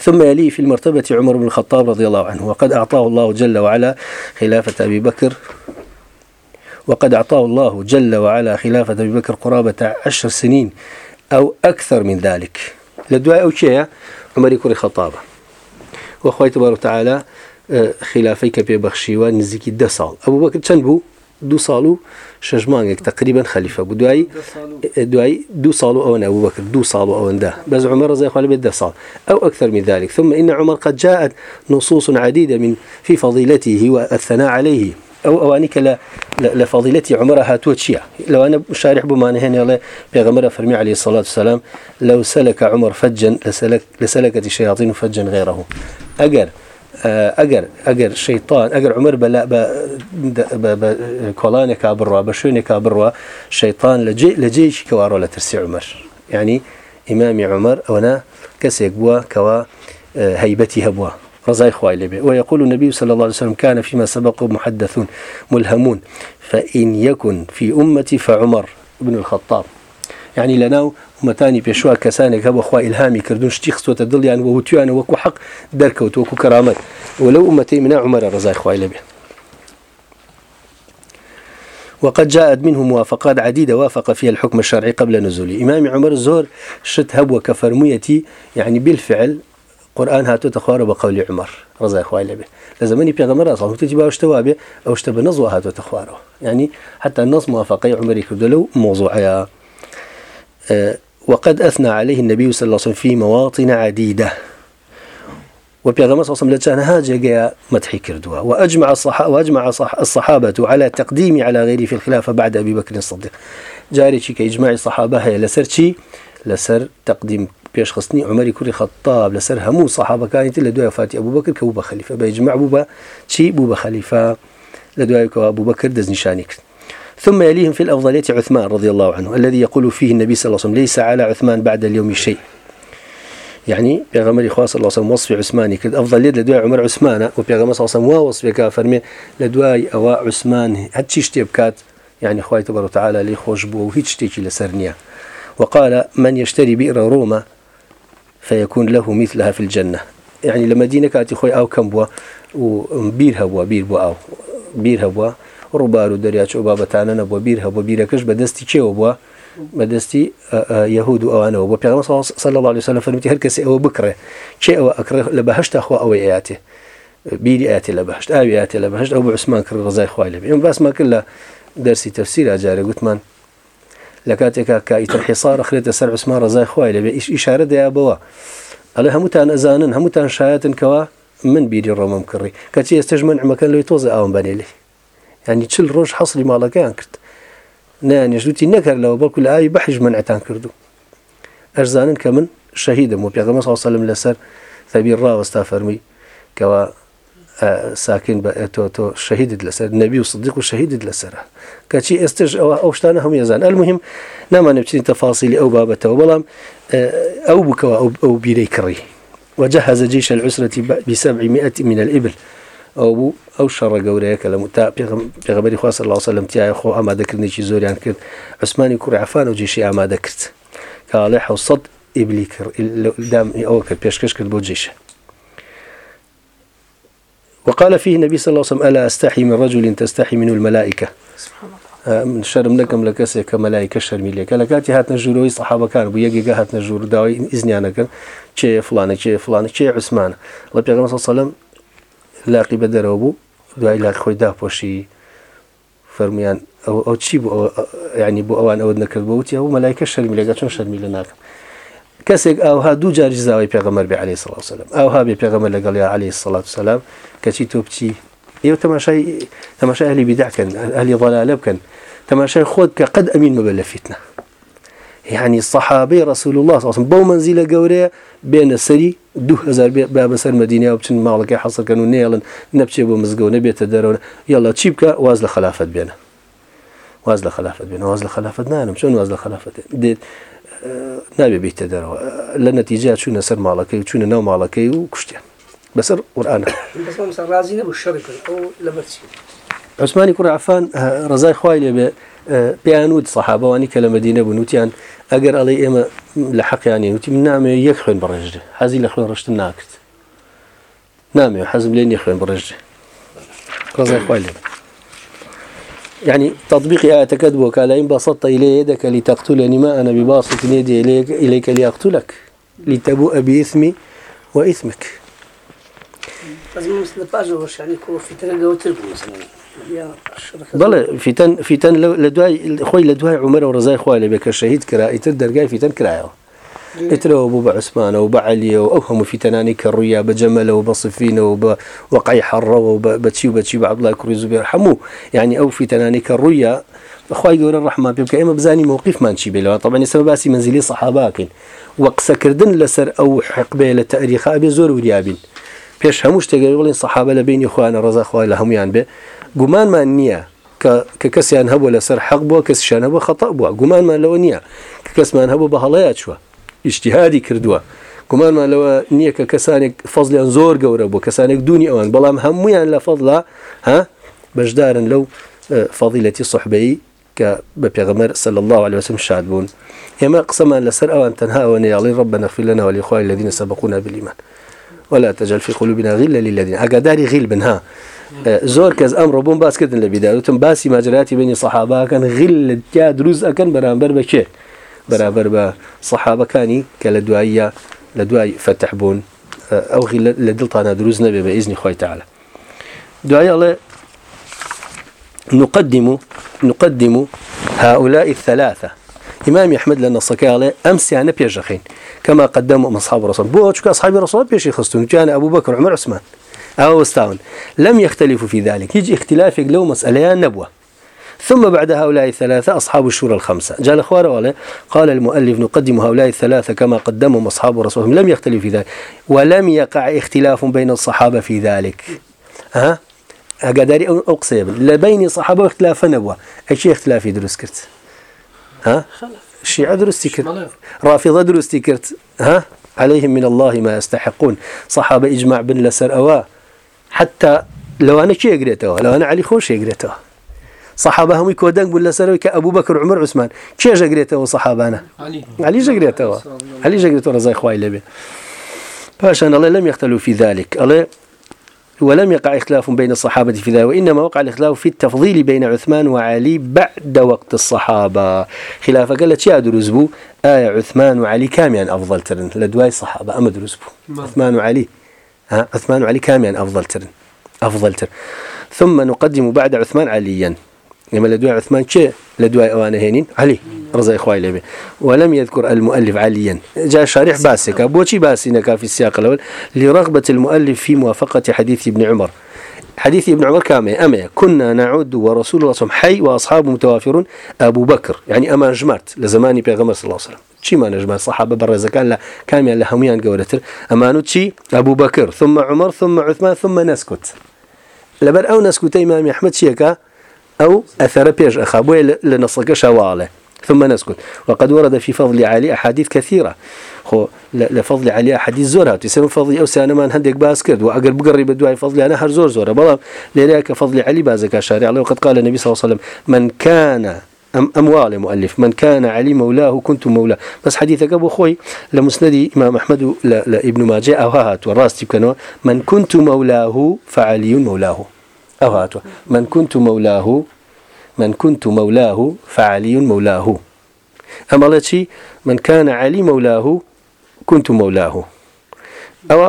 ثم يليه في المرتبة عمر بن الخطاب رضي الله عنه وقد أعطاه الله جل وعلا خلافة أبي بكر وقد أعطاه الله جل وعلا خلافة أبي بكر قرابة عشر سنين أو أكثر من ذلك لدواء أو شيء عمر كري خطابة وخوي تبارك وتعالى خلافيك ببخشي ونزيكي دسال أبو بكر تنبو دو ساڵ و شش مانگێک تقریبان خەلیفە بوو دوایی دوایی دو ساڵ و ئەوە نەبوو بەکرد دو ساڵ و ئەوەندا بەز عمر رضي الله بێت ده ساڵ ئەو ئەکثر من ذلك ثم إن عمر قد جاءت نصوص عديدة من في فضيلته والثناء عليه أو أواني كلا لفضيلتي عمر هاتوة شيا لو أنا شارح بمعنى هنا الله بيغمر فرمي عليه الصلاة والسلام لو سلك عمر فجا لسلك لسلكت الشياطين فجا غيره أجر ئەگەر ئەگەر شەیتان ئەگەر عمر بە کۆڵانێکا بڕوە بە شوێنێکا بڕوە شەیتان لە جێیشی کەواڕۆ لە ترسی عمەر ینی ئیمامی عمر ئەوەنە کەسێک بووە کەوا هەیبەتی هەبووە رضاي خوي لبي ويقول النبي صلى الله عليه وسلم كان فيما سبق محدثون ملهمون فإن يكن في أمتي فعمر بن الخطاب یعنی لە ناو ومەتانی پێشوا کەسانێک هە بەخوا ئیلهامی کردوون شتی خستۆتە دڵیان وە وتیانە وەکو حەق دەرکەوت وەکو کەرامەت وەلەو ومەتەی منە عمەرە ڕزای خوای لەبێ وقد جاءت منه موافقات عديدة وافق فيها الحكم الشرعي قبل نزوله إمام عمر زور شت هبوة كفرميتي يعني بالفعل قورآن هاتو تخوارە بە قولی عمر ڕزای خوای لەبێ لە زمانی پێغمەرا ساڵوتتی باشتەوا بێ ئەو شتە بە نەزوە هاتۆتە خوارەوە ینی حتا نەز موافقی عمری کردو لەو مۆزوعەیە وقد أثنى عليه النبي صلى الله عليه وسلم في مواطن عديدة وبيغمر صلى الله عليه وسلم لتشان هاجة مدحي كردوا وأجمع, الصحابة وأجمع الصحابة على تقديم على غيره في الخلافة بعد أبي بكر الصديق جاري شي كإجماع الصحابة هي لسر شي لسر تقديم بيش خصني عمر كوري خطاب لسر همو صحابة كانت لدوا فاتي أبو بكر كوبا خليفة بيجمع بوبا شي بوبا خليفة لدوا أبو بكر دز نشاني كرت ثم يليهم في الأفضلية عثمان رضي الله عنه الذي يقول فيه النبي صلى الله عليه وسلم ليس على عثمان بعد اليوم شيء يعني بيغمر إخوة صلى الله عليه وسلم وصف عثماني كد أفضل يد لدواء عمر عثمان وبيغمر صلى الله عليه وسلم وصف كافرمي لدواء أو عثمان هاتشي اشتبكات يعني إخوة تبارك وتعالى لي خوش بو وهيتش تيكي لسرنيا وقال من يشتري بئر روما فيكون له مثلها في الجنة يعني لما دينك أتي خوي أو كم بوا وبير هوا بير بوا أو بير هوا ڕووبار و دەریاچ و بابەتانە نەبووە بیر هەبوو بیرەکەش بە دەستی کێوە بووە بەدەستی یهود و ئەوانەوە بۆ پێغمە سەل الله سەلم فەرمیتی هەر کەسی ئەوە بکڕێ چێ ئەوە ئەکرێ لە بەهشتا خوا ئەوەی ئااتێ بیری ئاتی لە بەهشت ئاوی ئاتی لە بەهشت ئەو بە عوسمان کرد ڕزای خوای لێ ئەم باسمان کرد لە دەرسی تەفسیرا جارە گوتمان لە کاتێکا کائیتە حیسار خرێتە سەر عوسمان ڕزای خوای لێ ئیش ئیشارە دەیا بەوە ئەلە هەمووتان ئەزانن هەمووتان شایەتن کەەوە من بیری ڕۆمەم کڕی کەچی ئێستش من عمەکە لەوەی تۆزە ئاوم بەنێ لێ ینی چل ڕۆژ حەسری ماڵەکەیان کرد نیانێژوتی نەکرد لەوە بەڵکو لە ئاوی بەحیش منعتان کردو ئەرزانن کە من شەهیدم و پێغەمە ساوسەلم لەسەر تەبی ڕاوەستا فەرمی کەەوە ساکن بە تۆ تۆ شەهیدت لەسەر نەبی و صدیق و شەهیدت لەسرە کەچی ئێستش ئەوە ئەو شتانە هەموو ێزان ئەلمهم نامانە بچین تەفاسیلی ئەو بابەتەوە بەڵام ئەو بکەوە ئەو بیرەی کڕی وجهز جيش العسرة بسبعمائة من الإبل ئەو بوو ئەو شەڕە گەورەیە کە لە تا پێغەبەری خواست لاسە لەم تایە خۆ ئامادەکردنێکی زۆریان کرد ئەسمانی کوڕعفان و جێشی ئامادە کرد کاڵێ حوسەد ئیبلی کرد ئەوە کە پێشکەش کرد بۆ جێشە وقال فيه النبي صلى الله عليه وسلم ألا أستحي من رجل تستحي منه الملائكة من شرم لكم لكسي كملائكة شرمي لك لكاتي هاتنا جوروي صحابة كان بو يقي هاتنا جور داوي إذنيانا كان شي فلانة شي فلانة شي عثمان الله بيغمى صلى الله عليه وسلم لاقی بە دەرەوە بوو دوای لاک خۆی داپۆشی فەرمیان ئەو چی بوو ینی بۆ ئەوان ئەوە نەکرد بۆ وتی ئەو مەلایکە شەرمی لەگە چۆن شەرمی لە ناکەم کەسێک ئاها دوو جاری زاوای پێغەمەر بێ عليه سڵ سلام ئەوها بێ پێغەمە لەگەڵ یا عليه سڵات سلام کەچی تۆ بچی ئێوە تەماشای تەماشای هەلی بیداکەن هەلی وەلا لە بکەن تەماشای خۆت کە قەت ئەمین مەبە لە فیتنە یعنی سەحابەی ڕسول الله ساسم بەو منزیلە گەورەیە بێنە سەری 2000 با بەسەر مدینیا و بچن ماڵەکەی حەسەکەن و نێڵن نەبچێ بۆ مزگەوت نەبێتە دەرەوە یاڵە چی بکە واز لە خلافەت بێنە واز لە خلافەت بێن واز لە خلافەت نانم چۆن واز لە خلافەت دێت نابێ بیتە دەرەوە لە نەتیجا چوونە سەر ماڵەکەی چوونە ناو ماڵەکەی و کوشتیان بەسەر قورآانە عوسمانی کوڕعفان ڕزای خوای لێبێ پێیان وت سەحابەوانی کە لە مدینە بوونوتیان ئەگەر ئەڵێ ئێمە لە حەقییانی وتی من نامێ یەک خوێن بەڕێژێ حەزی لە خوێن ڕشتن ناکرد نامێ حەزم لێ نیە خوێن بڕێژێ ڕزایخوای لێ يعني تطبيق آياتك دوك لئن بسطت إلي يدك لتقتلني ما أنا بباسط يدي إليك, إليك لأقتلك لتبوء بإثمي وإثمك. بس مثل باجوش يعني كو في ترقة وترقة مثلا. بەڵێ فیتەن فیتەن لە دوای خۆی لە دوای عمەرەوە ڕزای خخوای لە بێکە شەهید کرا ئیتر دەرگای فیتەن کرایەوە ئیترەوە بوو بە عوسمانە و بە عەلیەوە ئەو هەموو فیتەنانی کە ڕوویە بە جەمەلەوە بە سفینەوە بە وەقعی حەڕەوە بەچی و بەچی بە عبلای کوری زوبێر هەموو یعنی ئەو فیتەنانی کە ڕوویە بەخوای گەورە ڕحمان پێ بکە ئێمە بزانی مووقیفمان چی بێلەوە تەمانی سەر باسی منزیلی سەحاباکەین وە قسەکردن لەسەر ئەو حقبێ لە تەریخابێ زۆر وریابین پێش هەموو شتێگەری بڵین سەحابە لە بینی خوانە ڕزاخوای لە هەمویان بێ گومانمان نییە کە کەسیان هەبوو لەسەر حەق بووە کەسیشان هەبوو خەتا بووە گومانمان لەوە نییە کە کەسمان هەبوو بە هەڵەیە چوە ئیشتیهادی کردووە گومانمان لەوە نییە کە کەسانێک فەزلیان زۆر گەورە بوو کەسانێک دونی ئەوان بەڵام هەمویان لە فەضلا ها بەشدارن لەو فەضیلەتی سحبەی کە بە پێغەمەر سەل الله عليه وسلم شاد بوون ئێمە قسەمان لەسەر ئەوان تەنها ئەوە نەیاڵی ڕب بەنەفی لەنەوە لەخوای لەدینە سەبقونا بلیمان ولا تجل في قلوبنا غلا للذين هكذا غيل بنها زۆر کەس ئەمڕۆ بۆم باسکردن لە بیداوتم باسی ماجراتی بینی سەحاباکەن غیل یا دروست ئەەکەن بەرامبەر بەکێ بەرابەر بە سەحابەکانی کە لە دواییە لە دوای فتح بوون ئەو لە دڵتانە دروست نەبێ بە ئیزنی خۆی تاالە دوایە ئەڵێ نقدم نقدم هؤلاء الثلاثة إمام أحمد لنا صكالة أمس يعني بيجخين كما قدموا أصحاب الرسول بوش أصحاب الرسول بيجي خستون كان أبو بكر عمر عثمان أو استاون لم يختلفوا في ذلك يجي اختلافك لو مسألة نبوة ثم بعد هؤلاء الثلاثة أصحاب الشورى الخمسة جاء الأخوار ولا قال المؤلف نقدم هؤلاء الثلاثة كما قدمهم أصحاب رسولهم لم يختلف في ذلك ولم يقع اختلاف بين الصحابة في ذلك ها هقداري أقصي لبين الصحابة اختلاف نبوة أي شيء اختلافي دروس كرت ها شيعة دروس كرت رافضة دروس كرت ها عليهم من الله ما يستحقون صحابة إجماع بن لسر أواه حتا لەوانە کێگرێتەوە لەوانە علی خۆشێگرێتەوە سەحاب هەمووی کۆدەنگ بوو لەسەرەوەی کە ئەبوو بەکر عمر عوسمان کێژەگرێتەوە سەحابانە علی ژەگرێتەوە علی ژەگرێتەوە ڕزای خوای لەبێ باشان ئەڵێ لەم يختلوا في ذلك ئەڵێ ولم يقع اختلاف بين الصحابة في ذلك وإنما وقع الاختلاف في التفضيل بين عثمان وعلي بعد وقت الصحابة خلاف قال يا دروزبو آية عثمان وعلي كاميان أفضل ترن لدواي الصحابة أما دروزبو عثمان وعلي عثمان وعلي كاميان أفضل ترن أفضل تر ثم نقدم بعد عثمان عليا لما لدواء عثمان شيء لدواء أوانا هينين علي رضي إخوائي لبي ولم يذكر المؤلف عليا جاء شارح باسك أبوشي باسينك في السياق الأول لرغبة المؤلف في موافقة حديث ابن عمر حديث ابن عمر كامي أما كنا نعود ورسول الله صلى الله عليه وسلم حي وأصحابه متوافرون أبو بكر يعني أما جمعت لزماني بيغمر صلى الله عليه وسلم شي ما نجمع الصحابة برزا كان لا كامي لا هميان قولتر أما نوتشي أبو بكر ثم عمر ثم عثمان ثم نسكت لبر أو نسكت إمام أحمد شيكا أو أثر بيج أخابوه لنصك شواله ثم نسكت وقد ورد في فضل علي أحاديث كثيرة خۆ لە فضلی علیا حەدی زۆر هاتی سەر فضلی ئەوسیانەمان هەندێک باز کرد و ئەگەر بگەڕی بە دوای فضلیانە هەر زۆر زۆرە بەڵام لێرەیە کە فضلی علی بازەکە شاری عڵەوە قەت قال لە نبی وسلم من كان أم أموال مؤلف من كان علي مولاه كنت مولاه بس حديثك أبو خوي لمسندي إمام أحمد لابن ماجه أو هات والراس كانوا من كنت مولاه فعلي مولاه أو هات من كنت مولاه من كنت مولاه فعلي مولاه أما لتي من كان علي مولاه كنت مولاه ئەوە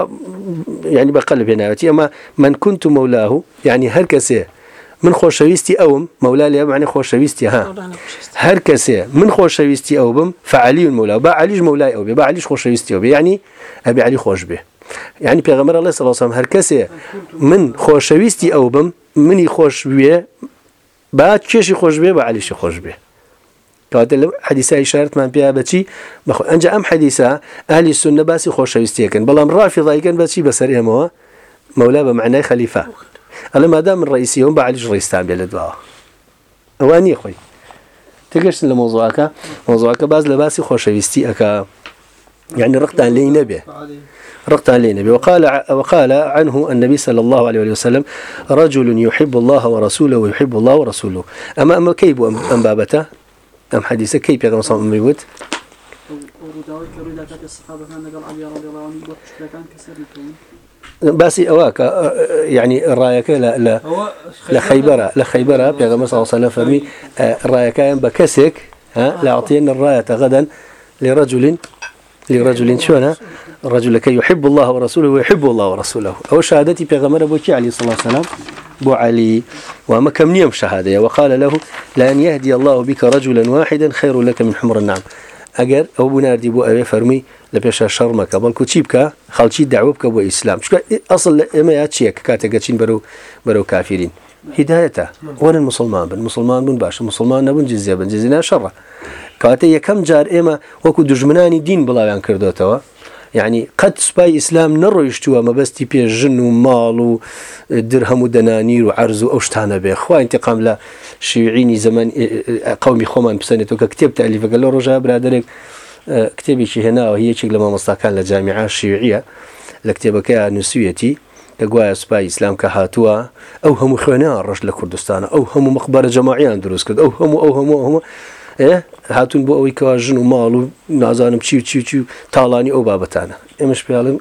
ینی بەقە لە پێناوەتی ئەمە من كنت مولاه یعنی هەر کەسێ من خۆشەویستی ئەوم مەولا لێ معنی خۆشەویستی ها هەر کەسێ من خۆشەویستی ئەو بم فعالی مولا با علیش مولای ئەو بێ با علیش خۆشەویستی ئەو بێ ینی ئەبێ علی خۆش بێ یعنی پێغەمەر لە سەڵسەم هەر کەسێ من خۆشەویستی ئەو بم منی خۆش بێ با چێشی خۆش بێ بە علیشی خۆش بێ کەواتە لەو حەدیسای شارتمان پێیا بەچی بەخۆ ئەنج ئەم حەدیسا ئالی سونە باسی خۆشەویستیەکەن بەڵام ڕافی ڕایگەن بەچی بەسەر ئێمەوە مەولا بە معنای خەلیفا ئەلە مادام من ڕئیسیەوە بە علیش ڕیستان بێ لە دواوە ئەوان نیە خۆی تگەشتن لە مۆزوعەکە مۆزوعەکە باز لە باسی خۆشەویستی ئەەکە يعني رقتان لي نبي رقتان لي نبي وقال وقال عنه النبي صلى الله عليه وسلم رجل يحب الله ورسوله ويحب الله ورسوله أما أما كيب أم بابته ئەم حەدیسە کەی پێغەمبەر صلی الله علیه و آله وت باسی ئەوە کە یعنی ڕایەکە لە خەیبەرە لە خەیبەرە پێغەمە ساوسەلە فەرمی ڕایەکەیان بە کەسێک لا عطينا الراية غدا لرجل لرجل شونا رجلك يحب الله ورسوله ويحب الله ورسوله أو شهادتي بيغمر أبوك عليه الصلاة والسلام بو علي وما كم نيم شهادة وقال له لأن يهدي الله بك رجلا واحدا خير لك من حمر النعم أجر أو بناردي بو أبي فرمي لبيش شر مك بلكو تشيبك خلشي دعوة بك بو إسلام شكا أصل ما ياتشيك كاتقتشين برو برو كافرين هدايته وانا المسلمان بن مسلمان بن باشا مسلمان بن جزية بن جزية شره کاتە یەکەم جار ئێمە وەکو دژمنانی دین بڵاویان کردوێتەوە یعنی قەت سوپای ئیسلام نەڕۆیشتووە مەبەستی پێژن و ماڵ و در هەموو دەنانیر و عرز و ئەو شتانە بێ خوا انتقام لە شیعینی زمان قومی خۆمان پسەنێتەوە کە کتێب تالیفەکە لە ڕۆژە برادێک کتێبێکی هێناوە هیچێک لە مامۆستاکان لە جامیعا شیوعیە لە کتێبەکەی نووسویەتی لە گوایە سوپای ئیسلام کە هاتووە ئەو هەموو خوێنیان ڕۆژ لە کوردستانە ئەو هەموو مخبارە جەماعیان دروست کرد ئەو هەموو ئەو هەموو هەموو هاتون بۆ ئەوەی کەوا ژن و ماڵ و نازانم چی و چی و چی و تاڵانی ئەو بابەتانە ئێمەش پێڵم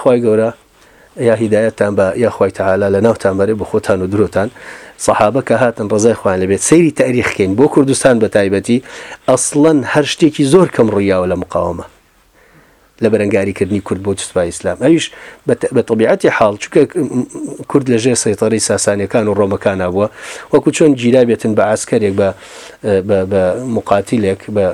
خی گەورە یا هیدایەتان بە یاخوای تعالا لە ناوتان بەێ بە خۆتان و درۆتان سەحابەکە هاتن ڕزای خوان لەبێت سەیری تاریخکەین بۆ کوردستان بە تایبەتی ئەسڵەن هەر شتێکی زۆر کەم ڕویاوە لە مقاومە لە بەرەنگاریکردنی کورد بۆ جستبای ئیسلام ئەویش بە طبیعەتی حاڵ چکە کورد لەژێ سەیتەڕی ساسانەکان و ڕۆمەکانە بووە وەکو چۆن جیرابێتن بە ئاسکەرێک بە مقاتیلێک بە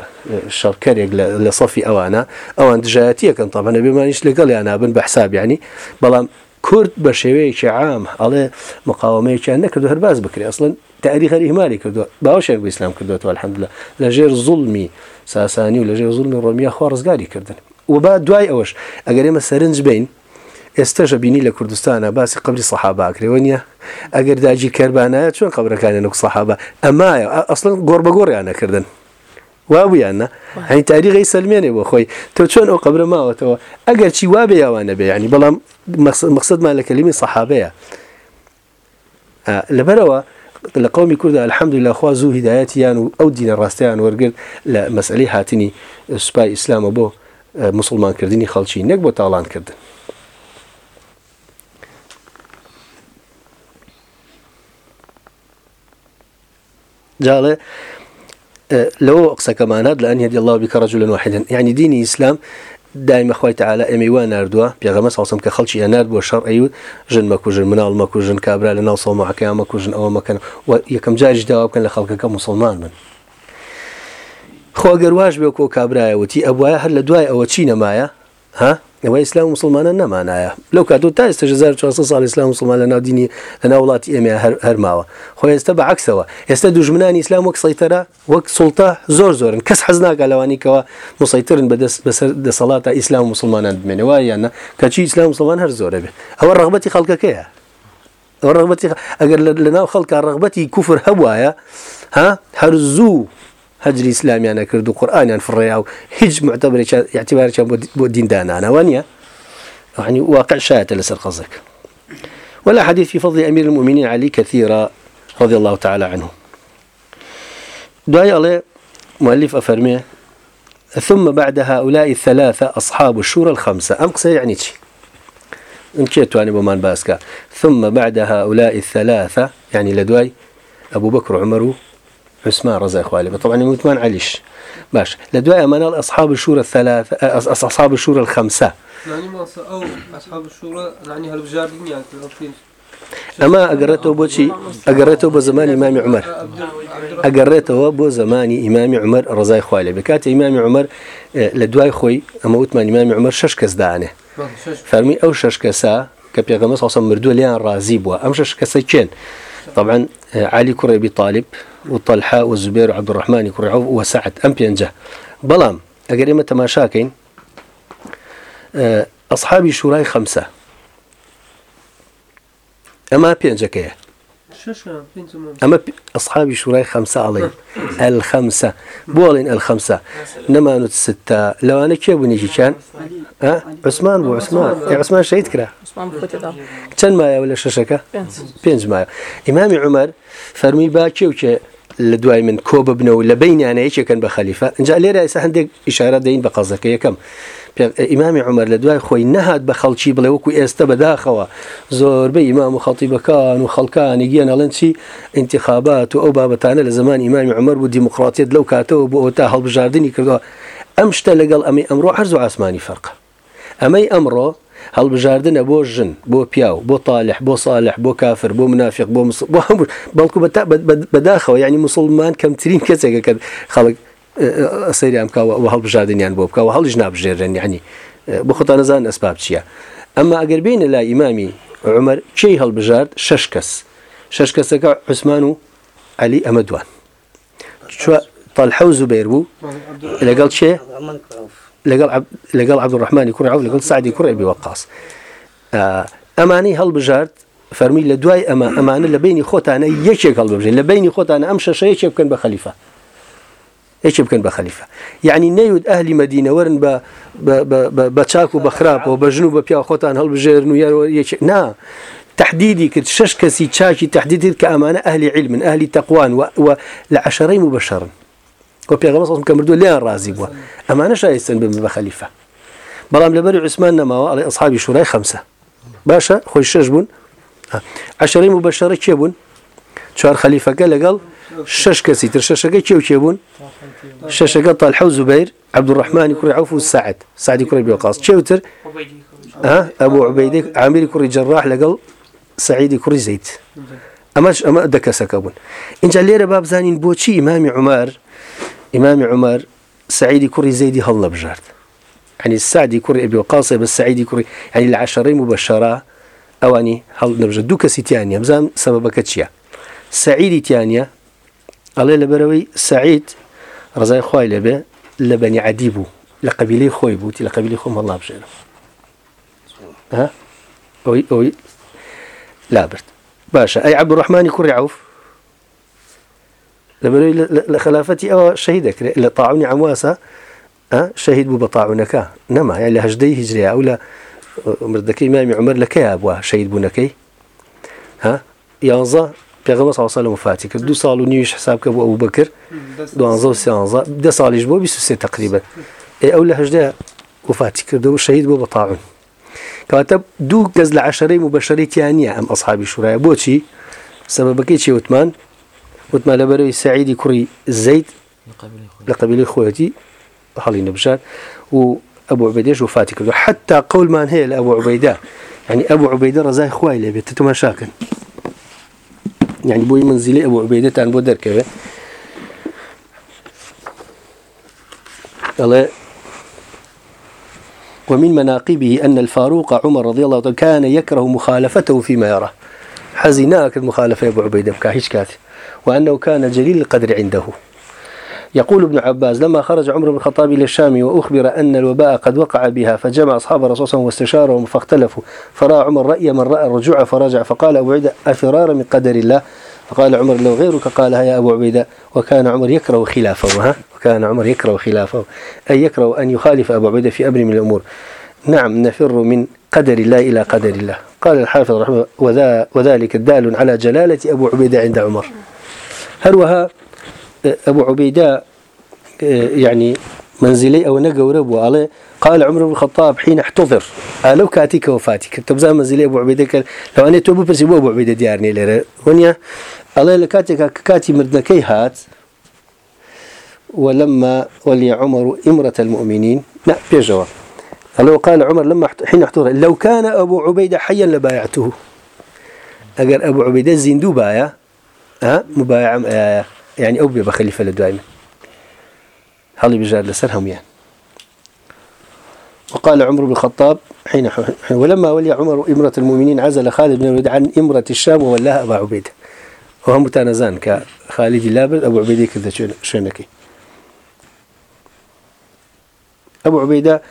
شەڕکەرێک لە سەفی ئەوانە ئەوان دژایەتیەکەن تاەنە بێمانیش لەگەڵ یانابن بە حسابیانی بەڵام کورد بە شێوەیەکی عام ئەڵێ مقاومەیەکیان نەکردو هەرباز بکری ئەسڵن تاریخ هەریهماری کردو باوەشێک بە ئیسلام کردوەوە الحمدلە لەژێر زوڵمی ساسانی و لەژێر زوڵمی ڕۆمیە خوا ڕزگاری کردن و با دوای ئەوەش ئەگەر ئێمە سەرنج بین ئێستەشە بینی لە کوردستانە باسی قبلی سەحاباکرێەوە نیە ئەگەر داجی کەربانایە چۆن قبرەکانە نەک سەحابە ئەمایە ئەسڵ گۆڕ بە گۆڕیانەکردن وابوویانە هەین تاریغی سلمێنێ بۆ خۆی تۆ چۆن ئەو قبرە ماوەتەوە ئەگەر چی وابێ یاوانە بێ ینی بەڵام مقصدمان لە کەلیمی سەحابەیە لەبەرەوە لە قومی کووردا الحمدلله خوا زوو هدایەتیان و ئەو دینە ڕاستیان وەرگرت لە مەسئلەی هاتنی سوپای ئیسلامە بۆ مسلمانکردنی خەڵکی نەک بۆ تاڵانکردن جاڵێ لەوە قسەکەمانات لە ئەن هدی الله بکە ڕجلن واحدن یعنی دینی ئیسلام دایمەخوای تعالا ئەمەی وا نردووە پێغەمە ساڵسم کە خەڵکی ئەنات بۆ شەڕ ئەیوت ژن مەکوژن مناڵ مەکوژن کابرا لە ناو سەڵمەکەیان مەکوژن ئەوە مەکەن یەکەم جاریش داوا بکەن لە خەڵکەکە مسلمان من. خۆگەر واش بێ کۆ کابراایەوەتی ئەبواە هەر لە دوای ئەوە چی نەمایە ها ئەوە ئسلام مسلمانە نەمانایە لەو کاتۆ تا ئێستا 1940 سال ئسلام مسلمان لە ناودینی لە ناوڵاتی ئێمە هەرماوە خۆی ئێستا بەعکسەوە ئێستا دوژمنانی ئسلام وەک سەیتەرە وەک سڵتا زۆر زۆرن کەس حەزناگا لەوانیکەوە مسەیترن بەدەست بەسەر دەسەڵاتە ئیسلام مسلمانان بمێنەوە یانە کەچی ئسلام مسلمان هەر زۆرە بێ ئەوە ڕغبەتی خەڵکەکەیە ڕغبەتی ئەگەر لە ناو خەڵکە ڕغبەتی کوفر هەبواە ها هەر زوو هەجری ئسلامیانە کرد و قورآانیان فڕێیا و هیچ معتەبرێک یاعتیبارێکیان بۆ دیندانانەوە نیە يعني واقع شاهد لسر قصدك ولا حديث في فضل أمير المؤمنين علي كثيرا رضي الله تعالى عنه دعي الله مؤلف أفرميه ثم بعد هؤلاء الثلاثة أصحاب الشورى الخمسة أم قصة يعني شي انكيتو أنا بمان باسكا ثم بعد هؤلاء الثلاثة يعني لدواي أبو بكر وعمر عثمان رضي الله عنه طبعا وثمان عليش باش لدواء أمانة أصحاب الشورى الثلاثة أصحاب الشورى الخمسة يعني ما أو أصحاب الشورى يعني هالبجاردين يعني ئەمە ئەگەڕێتەوە بۆچی ئەگەڕێتەوە بۆ زمانی ئمامی عمەر ئەگەڕێتەوە بۆ زمانی ئیمامی عمەر ڕزای خوالێ بکاتە ئیمامی عمەر لە دوای خۆی ئەمە وتمان ئیمامی عمەر شش کەس دانێ فەرمی ئەو شش کەسە کە پێغەمە ساسە مردووە لیان ڕازی بووە ئەم شش کەسە کێن طبعا علی کوڕی بی طالب و طلحا و زبێر عبد الرحمانی کوڕعو و سعد ئەم پێنجە بەڵام ئەگەر ئێمە تەماشاکەین ئەصحابی شوورای خەمسە ئەما پێنجەکەیە ئەمە ئەسحابی شوورای خەمسە ئەڵێن ئەل خەمسە بۆڵین ئەل خەمسە نەمانوت ستا لەوانە کێ بوونیکی چیان عسمان بۆ عسمان عسمان شید کرا چەند مایەوە لە شەشەکە پێنج مایە ئیمامی عمەر فەرمی با کێوکێ لە دوای من کۆ ببنەوە لە بینیانەیەکێکن بە خەلیفە اینجا لێرە ئێستا هەندێک ئشارە دەین بە قەزەکە یەکەم ئیمامی عمر لە دوای خۆی نەهات بە خەڵکی بڵێ وەکو ئێستا بەداخەوە زۆربەی ئیمام و خەڵتیبەکان و خەڵکانی گیانەڵەن چی انتخابات و ئەو بابەتانە لە زمان ئیمامی عمر بوو دیموکراتیت لەو کاتەوە بۆ ئەو تا هەڵبژاردننی کردەوە ئەم شتە لەگەڵ ئەمی ئەمڕۆ هەرز و ئاسمانی فەرق ئەمەی ئەمڕۆ هەڵبژاردنە بۆ ژن بۆ پیاو بۆ تاالح بۆ ساالح بۆ کافر بۆ منافق بۆ بۆ هەموو بەڵکو بەداخەوە یعنی مسلمان کەمترین کەسێکەکە خەڵک سەیریان بکەوە هەڵبژاردنیان بۆ بکەوە هەڵیش نابژێرن یعنی بە خۆتان نەزان ئەسباب چییە ئەمما ئەگەر بینە لا ئیمامی عمر چی هەڵبژارد شش کەس شش کەسەکە عوسمان و علی ئەمە دوان تەلحەوز و بێر بوو لەگەڵ چێ لەگەڵ لەگەڵ عبدڕحمانی کوڕ و لەگەڵ سعدی کوڕێبی وەقاس ئەمانی هەڵبژارد فەرمی لە دوای ئەمە ئەمانە لە بینی خۆتانە یەکێک هەڵبژین لە بینی خۆتانە ئەم شەشەیەکێ بکەن بە خەلیفە یەکی بکەن بە خەلیفە یعنی نەیود ئەهلی مەدینەوەرن بە چاک و بەخراپەوە بە ژن و بە پیا خۆتان هەڵبژێرن و یەک نا تحديدي كد شش كسي تشاكي تحديدي كأمانة أهل علم من أهل تقوان ولعشرين مبشرا وبيغمر صلى الله عليه وسلم رازي بوا أمانة شايستن بخليفة بلام لبري عثمان نما على أصحاب شوراي خمسة باشا خوي شش بون عشرين مبشرة كيبون شار خليفة قال قال شش کەسی تر شەشەکە کێو کێ بوون شەشەکە تال حەوز بیر عبدوڕحمانی کوڕی عوف و سعد سعدی کوڕی بێقاس چێوتر ئەبوو عبیدێک عامیری کوڕی جەڕاح لەگەڵ سعیدی کوڕی زەیت ئەمەش ئەمە دەکەسەکە بوون اینجا لێرە بابزانین بۆچی ئیمامی عمار ئیمامی عمر سعيدي كوري زيدي هلا بجارد يعني السعدي كوري ابي وقاص بس سعيدي كوري يعني العشرة مبشرة اواني هل نبجد دوكا سيتيانيا بزام سببك تشيا سعيدي تيانيا ئەڵێ لەبەرەوەی سعید ڕزای خی لەبێ لە بەنی عادی بوو لە قبیلی خۆی بووتی لە قبیلی خۆم هەڵا بژێنە ئەوی ئەوی لابرد باشە ئەی عبد ڕحمانی کوڕی عوف لەبەرەوەی لە خلافەتی ئەوە شەهید دەکرێت لە تاعونی ئەمواسە شەهید بوو بە تاعونەکە نەما لە هەشدەی هیجریا ئەو لە مردەکەی مامی عمر لەکەی بووە شەید بوونەکەی یانزە پێغمە ساسە لە وفاتی کرد دو ساڵ و نیویش حساب کە بۆ ئەو بکرد دە ساڵیش بۆ 23 تقریبا ئەو لە هەژدا وفاتی کردە و شەید بۆ بەتاون کەواتە دوو گەز لە عشەرەی و بەشەرێکیان نییە ئەم ئەسحابی شوورایە بۆچی سەبەکەی چی وتمان وتمان لە بەرەوەی سعیدی کوڕی زەید لە قبیلی خۆەتی هەڵی نەبژات و ئەبوو عبێدێش وفاتی کردو حتا قولمان هەیە لە ئەبوو عبەیدا ینی ئەبوو عبەیدا ڕزای خوای لێبێت تۆمە شاکن یعنی بۆی منزیلی ئەوە عبێدەتان بۆ دەرکەوێت ئەڵێ ومن مناقبه أن الفاروق عمر رضي الله عنه كان يكره مخالفته فيما يراه حزناك المخالفة أبو عبيدة بكاهيش كاتي وأنه كان جليل القدر عنده يقول ابن عباس لما خرج عمر بن الخطاب إلى الشام وأخبر أن الوباء قد وقع بها فجمع أصحاب الرسول صلى الله عليه وسلم واستشارهم فاختلفوا فرأى عمر رأي من رأى الرجوع فرجع فقال أبو عبيدة أفرار من قدر الله فقال عمر لو غيرك قالها يا أبو عبيدة وكان عمر يكره خلافه ها وكان عمر يكره خلافه أي يكره أن يخالف أبو عبيدة في أمر من الأمور نعم نفر من قدر الله إلى قدر الله قال الحافظ رحمه وذا وذلك دال على جلالة أبو عبيدة عند عمر هل وها ئەبوو عبيدا يعني منزلي أو نجورة بوالي قال عمر بن الخطاب حين احتضر لو كاتيك وفاتي كنت بزاف منزلي أبو عبيدة لو أنا توبو بس أبو عبيدة ديارني لرا ونيا الله لكاتيك كاتي مردنكي هات ولما ولي عمر إمرة المؤمنين لا بيجوا قالوا قال عمر لما حين احتضر لو كان أبو عبيدة حيا لبايعته أجر أبو عبيدة زندو بايع ها مبايعة یعنی ئەو بێ بە خەلیفە لە دوای من هەڵی بژار لەسەر هەمویان وقال عمر بن الخطاب حين ولما ولي عمر امرة المؤمنين عزل خالد بن الوليد عن امرة الشام وولاها أبا عبيدة وهم متانزان كخالد لابد أبو عبيدة كذا شنكي أبو عبيدة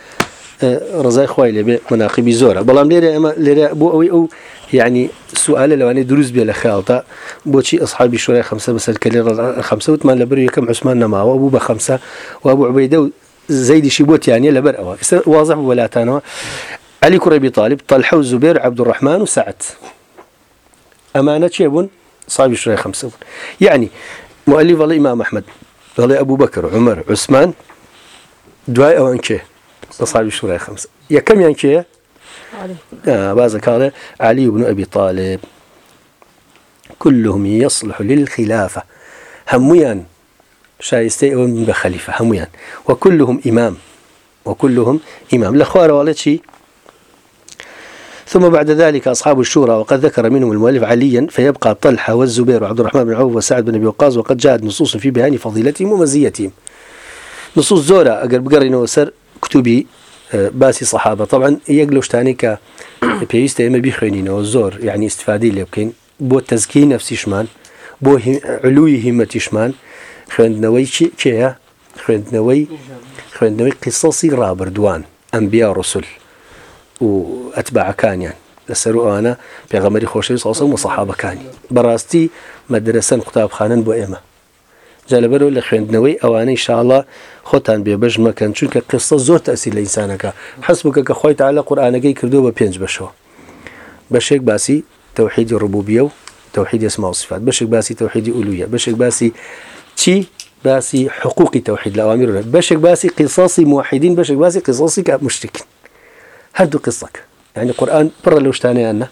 ڕزای خی لێبێ مناقیبی زۆرە بەڵام لێرە ئەمە لێرە بۆ ئەوەی ئەو یعنی سوالە لەوانێ دروست بێ لە خیاڵتا بۆچی ئەسحابی شوڕای خەمسە بەسەر کە لێ خەمسە وتمان لە بەر یەکەم عوسمان نەماوە بوو بە خەمسە وا بوو عبەیدە و زەیدیشی بۆتیانە لەبەر ئەوە ئێستا وازەم وەلاتانەوە علی کوڕێبی تاالب تەلحە و زوبێر عبدوڕحمان و سعات ئەمانە چێ بوون صابی شوڕای خەمسە بوون یعنی مؤلی بەڵی ئیما مححمد بەڵێ ئەبوو بەکر عمر عوسمان دوای ئەوان کێ لصاحب الشورى خمسة يا كم يعني كي آه بازا قال علي بن أبي طالب كلهم يصلح للخلافة هميان شايستي من بخليفة هميان وكلهم إمام وكلهم إمام الأخوار والتي ثم بعد ذلك أصحاب الشورى وقد ذكر منهم المؤلف عليا فيبقى طلحة والزبير وعبد الرحمن بن عوف وسعد بن أبي وقاص وقد جاءت نصوص في بيان فضيلتهم ومزيتهم نصوص زورة أقرب قرن وسر کتوبی باسی سەحابە طبعاً یەک لە شتانی کە پێویستە ئێمە بیخوێنینەوە زۆر یعنی استفادی لێ بکەین بۆ تەزکی نفسیشمان بۆ علووی هیمەتیشمان خوێندنەوەی کێە خوێندنەوەی خوێندنەوەی قیسەسی ڕابردووان ئەمبیا ڕسول و ئەتباعەکانیان لەسەر و ئەوانە پێغەمەری خۆشەوی ساسە و سەحابەکانی بەڕاستی مەدرسن قوتابخانن بۆ ئێمە جالبەرەوە لە خوێندنەوەی ئەوانەی شاءله خۆتان بێبش مەکەن چونکە قسە زۆر تەسی لە ئینسانەکە حەس بکە کە خۆی تاالە قورآانەکەی کردو بە پێنج بەشەوە بەشێک باسی تەوحیدی ڕبوبیە و تەوحیدی سماوسفات بەشێک باسی تەوحیدی ئولوە بەشێک باسی چی باسی حقوقی تەوحید لە ئەوامیرە بەشێک باسی قیساسی موحیدین بەشێک باسی قیساسی کە مشتکن هەردوو قسەکە یعنی قورآن پڕە لەو شتانیان نە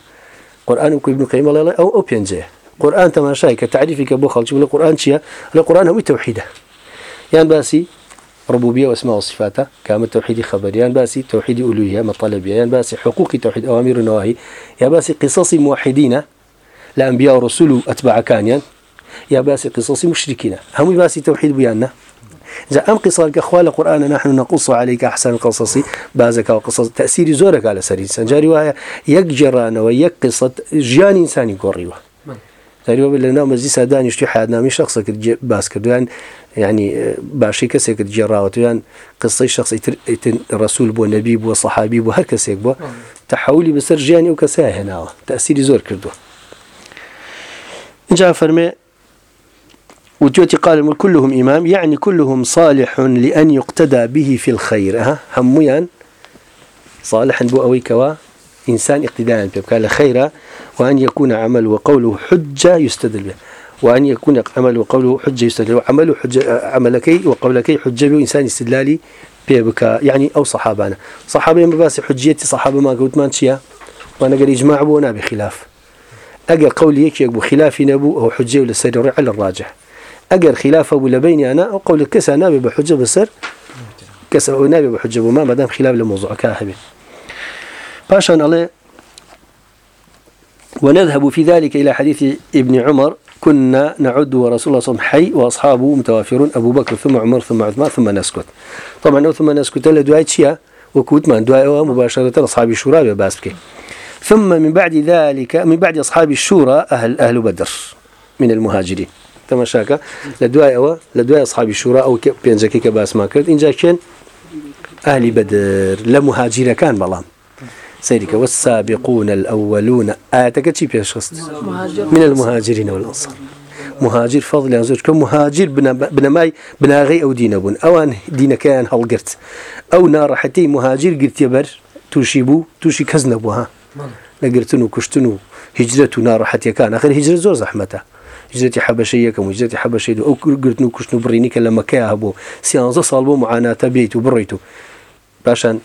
قورآن و کوبن قیمەڵێڵێ ئەو ئەو پێنجەیە قورآن تەماشای کە تعریفیکە بۆ خەڵکی لە قورآن چییە لە قورآن هەمووی تەوحیدە یان باسی ربوبية واسماء وصفاتها كما توحيد خبريان باسي توحيد ألوهية مطالبيان باسي حقوق توحيد أوامر ونواهي يا باسي قصص موحدين الأنبياء ورسل وأتباع كانيان يا باسي قصص مشركين هم باسي توحيد بياننا إذا أم قصة كأخوال القرآن نحن نقص عليك أحسن القصص بازك وقصص تأثير زورك على سري إنسان جاري وهي يكجران ويكقصة جيان إنساني قريوه تقریبا لە ناو مەزیسا دانیشتی حیاتنامی شخصە کرد باس کردویان یعنی باشی کەسێک کرد جێراوەتیان قسەی شخصی ڕسول بۆ نەبی بووە سەحابی بۆ هەر کەسێک بووە تەحولی بەسەر ژیانی و کەسای هێناوە تاسیری زۆر کردووە اینجا فەرمێ وتيوتي قال كلهم إمام يعني كلهم صالح لأن يقتدى به في الخير ها هميان صالحا بو أويكوا إنسان اقتداء بقال خيرا وأن يكون عمل وقوله حجة يستدل به وأن يكون عمل وقوله حجة يستدل عمل حجة عملك وقولك حجة إنسان استدلالي بك يعني أو صحابانا صحابة مباس حجيتي صحابة ما قلت ما تشيا وأنا قال إجماع بونا بخلاف أجر قولي يك يبو خلافي نبو أو حجة ولا سر على الراجح أجر خلافه ولا بيني أنا أو قول كسا نابي بحجة بسر كسا نابي بحجة وما مدام خلاف لموضوع كاهبين باشان الله ونذهب في ذلك إلى حديث ابن عمر كنا نعد ورسول الله صلى الله عليه وسلم حي وأصحابه متوافرون أبو بكر ثم عمر ثم عثمان ثم نسكت طبعا ثم نسكت لدعاء شيئا وكوت من دعاء مباشرة أصحاب الشورى بباسكي ثم من بعد ذلك من بعد أصحاب الشورى أهل أهل بدر من المهاجرين تما شاكا لدواء أو لدواء أصحاب الشورى أو بينزكي كباس ما كرت إن كان أهل بدر لمهاجر كان بلام سيرك والسابقون الأولون آتك شي بيشخصت من المهاجرين والأنصار مهاجر فضل زۆر کە مهاجر بنەمای بناغی ئەو دینە بوون ئەوان دینەکەیان هەڵگرت ئەو ناڕەحەتی مهاجر گرتیە بەر تووشی بوو تووشی کەس نەبووها لەگرتن و کوشتن و هجرت و ناڕەحەتیەکان ئەخر هجر زۆر زەحمەتە هجرەتی حەبەشە یەکەم وجرەتی حەبەشەی و ئەو گرتن و کوشتن و بڕینیکە لە مەکەیا هەبوو سیانزە ساڵ بۆ معاناتە بێت و بڕیت و پاشان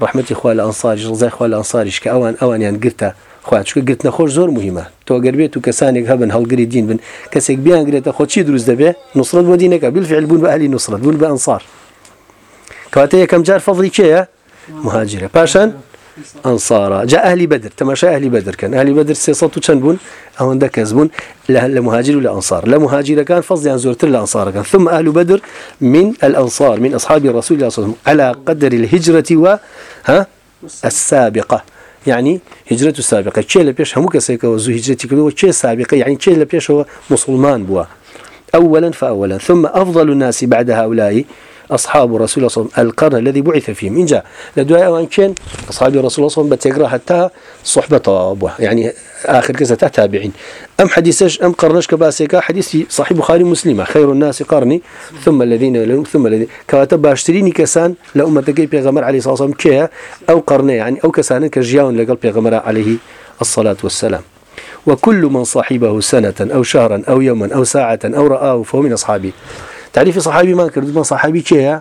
ڕحمەتی خوا لە ئەنساریش ڕزای خوا لە ئەنساریش کە ئەوان ئەوانیان گرتە خوچکە گرت نەخۆش زۆر مهمە تۆ گەربێت و کەسانێک هەبن هەڵگری دین بن کەسێک بیانگرێتە خۆچی دروست دەبێ نوسرت بۆ دینەکە بیلفعل بوون بە علی نوسرت بوون بە ئەنسار کاتە یەکەم جار فەڵی کێە مهاجرە پاشان ئەنسارا جا ئەهلی بەدر تەماشای ئەهلی بەدرکەن ئەهلی بەدر سێسە و چەند بوون ئەوەندە کەس بوون لە مهاجر و لە ئەنسار لە مهاجرەکان فەزیان زۆرتر لە ئەنسارەکان ثم ئەهل بەدر من الأنصار من أصحاب رسول الله صلى الله عليه وسلم على قدر الهجرة و ها السابقة يعني هجرة السابقة چه لە پێش هەموو کەسێکەوە زوو هجرەتی کردەوە چه سابقة يعني چه لە پێشەوە مسلمان بووە أولا فأولا ثم أفضل الناس بعد هؤلاء أصحاب رسول الله صلى الله عليه وسلم القرن الذي بعث فيهم إنجا لدواء وان كان أصحاب رسول الله صلى الله عليه وسلم بتقرأ حتى صحبة أبوه يعني آخر كذا تابعين أم حديثش أم قرنش كباسيكا حديث صحيح بخاري مسلمة خير الناس قرني ثم الذين يلون ثم الذين كواتب باشتريني كسان لأمتك بيغمر عليه الصلاة والسلام كيا أو قرني يعني أو كسان كجياون لقل بيغمر عليه الصلاة والسلام وكل من صاحبه سنة أو شهرا أو يوما أو ساعة أو رآه فهو من أصحابه تعریفی صحابیمان کردومە صحابی چێە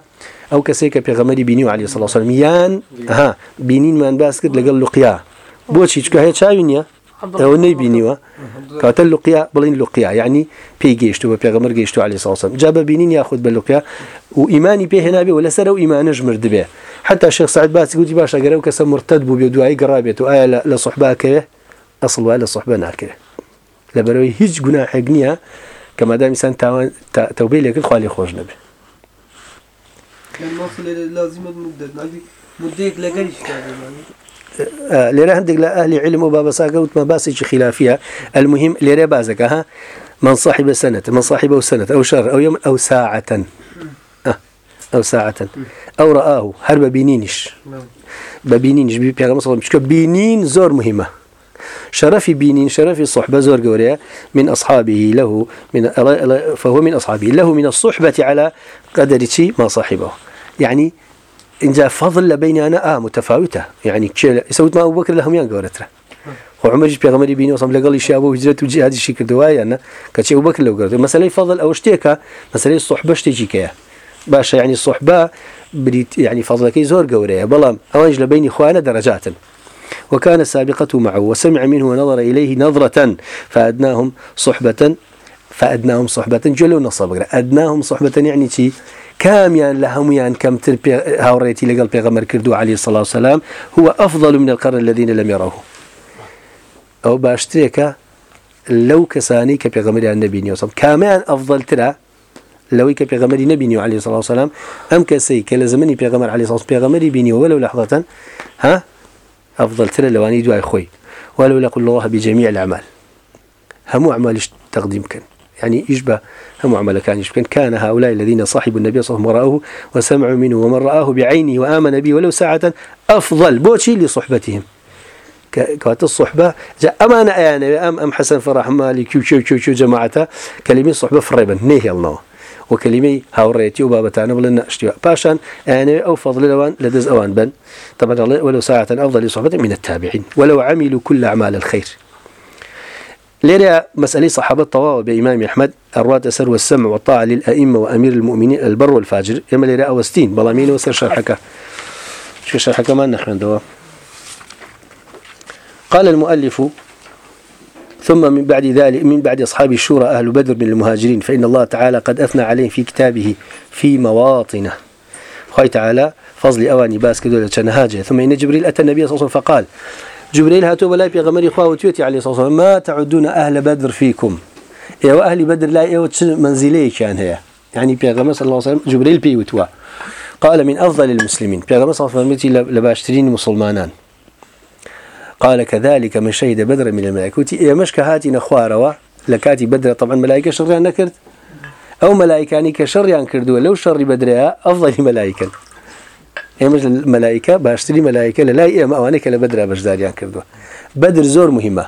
ئەو کەسێک کە پێغەمەری بینی و علی سەڵسەلم یان ها بینینمان باس کرد لەگەڵ لوقیا بۆچی چکە هەیە چاوی نییە ئەوە نەیبینیوە کاتە لوقیا بڵین لوقیا یعنی پێی گەیشت بە پێغەمەر گەیشت و علی ساسم جا بە بینین یاخود بە لوقیا و ئیمانی پێهێنابێ و لەسەر و ئیمانەش مردبێ حتا شێخ سعد باسی گوتی باشە گەرە و کەسە مرتد بوو بێ دوایی گەڕابێت و ئایا لە سوحباکەوێ ئەسڵ وای لە سوحبە ناکرێ لەبەرەوەی هیچ گوناحێک نییە کە مادامیسان تاوان تەوبەی لەگەل خالی خۆش نەبێ لێرە هەندێک لە ئەلی علم و بابەساگەوتمە باسێکی خلافە المهم لێرە بازەکە ها من صاحب سنة من صاحبه سنة أو شهر أو يوم أو ساعة ئەو ساعتن ئەو ڕە ئاو هەر بە بینینیش بە بینینیش بی پێغمە سەڵم چکە بینین زۆر مهمە شرفي بينين شرفي صحبة زور قوريا من أصحابه له من فهو من أصحابه له من الصحبة على قدر شيء ما صاحبه يعني إن جاء فضل لبين أنا آه متفاوتة يعني كي سوت ما أبو بكر لهم يان قورتره وعمرش بيغمري بيني وصم لقال يشي أبو هجرت وجي هذا الشيء كردوا يعني كتشي أبو بكر لو قورتره مسألة فضل أو شتيكا مسألة الصحبة شتيكي كيه باشە ینی سوحبا بریت ینی فەزەکەی زۆر گەورەیە بەڵام ئەوانش لە بینی خوانە دەرەجاتن وكان سابقته معه وسمع منه ونظر إليه نظرة فأدناهم صحبة فأدناهم صحبة جلو نصب أدناهم صحبة يعني شيء كاميان لهميان كم تر هاوريتي لقل بيغمر كردو عليه الصلاة والسلام هو أفضل من القرن الذين لم يروه أو باشتريك لو كساني كبيغمر عن نبي نيوصب كاميان أفضل ترى لەوەی کە پێغەمەری نبینی و علی سلام ئەم کەسی کە لە زمانی پێغەمەر علی ساس پێغەمەری بینی وەلو لەحڵەتەن ها ئەفضلترە لەوانی دوای خۆی وەلو لە قل الله بجميع الأعمال هەموو عملش تقدیم بکەن يعني إيش به هم عمل كان إيش كان كان هؤلاء الذين صاحب النبي صلى الله عليه وسلم رأوه وسمعوا منه ومن رآه بعينه وآمن به ولو ساعة أفضل بوشي لصحبتهم كات الصحبة جاء أمانة يعني أم أم حسن فرح مالي كيو كيو كيو جماعته كلمة صحبة فريبا نهي الله و کللیمەی هاوڕێتی و بابەتانە بڵێن نەشتیوە پاشان ئەێ ئەو فضل لەوان لە دەست ئەوان بن تەمەدەڵێ ولو ساعتەن ئەوڵی صحبەت من التابعین ولو عملوا كل اعمال الخير لێرە مەسئلەی صحابە تەواوە بە ئیمامی ئەحمد ئەڕواتە سەر وەسەم و تا لل ئەئیممە و ئەمیر المؤمنین ئەلبەر والفاجر ئێمە لێرە ئەوەستین بەڵامینەوە سەر شەرحەکە شەرحەکەمان نەخێندەوە قال المؤلف ثم من بعد ذلك من بعد أصحاب الشورى أهل بدر من المهاجرين فإن الله تعالى قد أثنى عليهم في كتابه في مواطنه خي تعالى فضل أواني باس كدولة شنهاجة ثم إن جبريل أتى النبي صلى الله عليه وسلم فقال جبريل هاتوا بلا بيغمري خواه وتيوتي عليه الصلاة والسلام ما تعدون أهل بدر فيكم إيوا أهل بدر لا إيوا منزلي كان هي يعني بيغمر صلى الله عليه وسلم جبريل بيوتوا قال من أفضل المسلمين بيغمر صلى الله عليه وسلم لباشترين مسلمانان قال كذلك من شهد بدر من الملائكة إيه مش كهاتي نخواروا لكاتي بدر طبعا ملائكة شر نكرت أو ملائكاني كشر كردوا لو شر بدرها أفضل ملائكة ئێمەش مەلایکە باشتری مەلایکە لە لای ئێمە ئەوانەیە کە لە بەدرا بەشداریان کردووە بەدر زۆر مهمە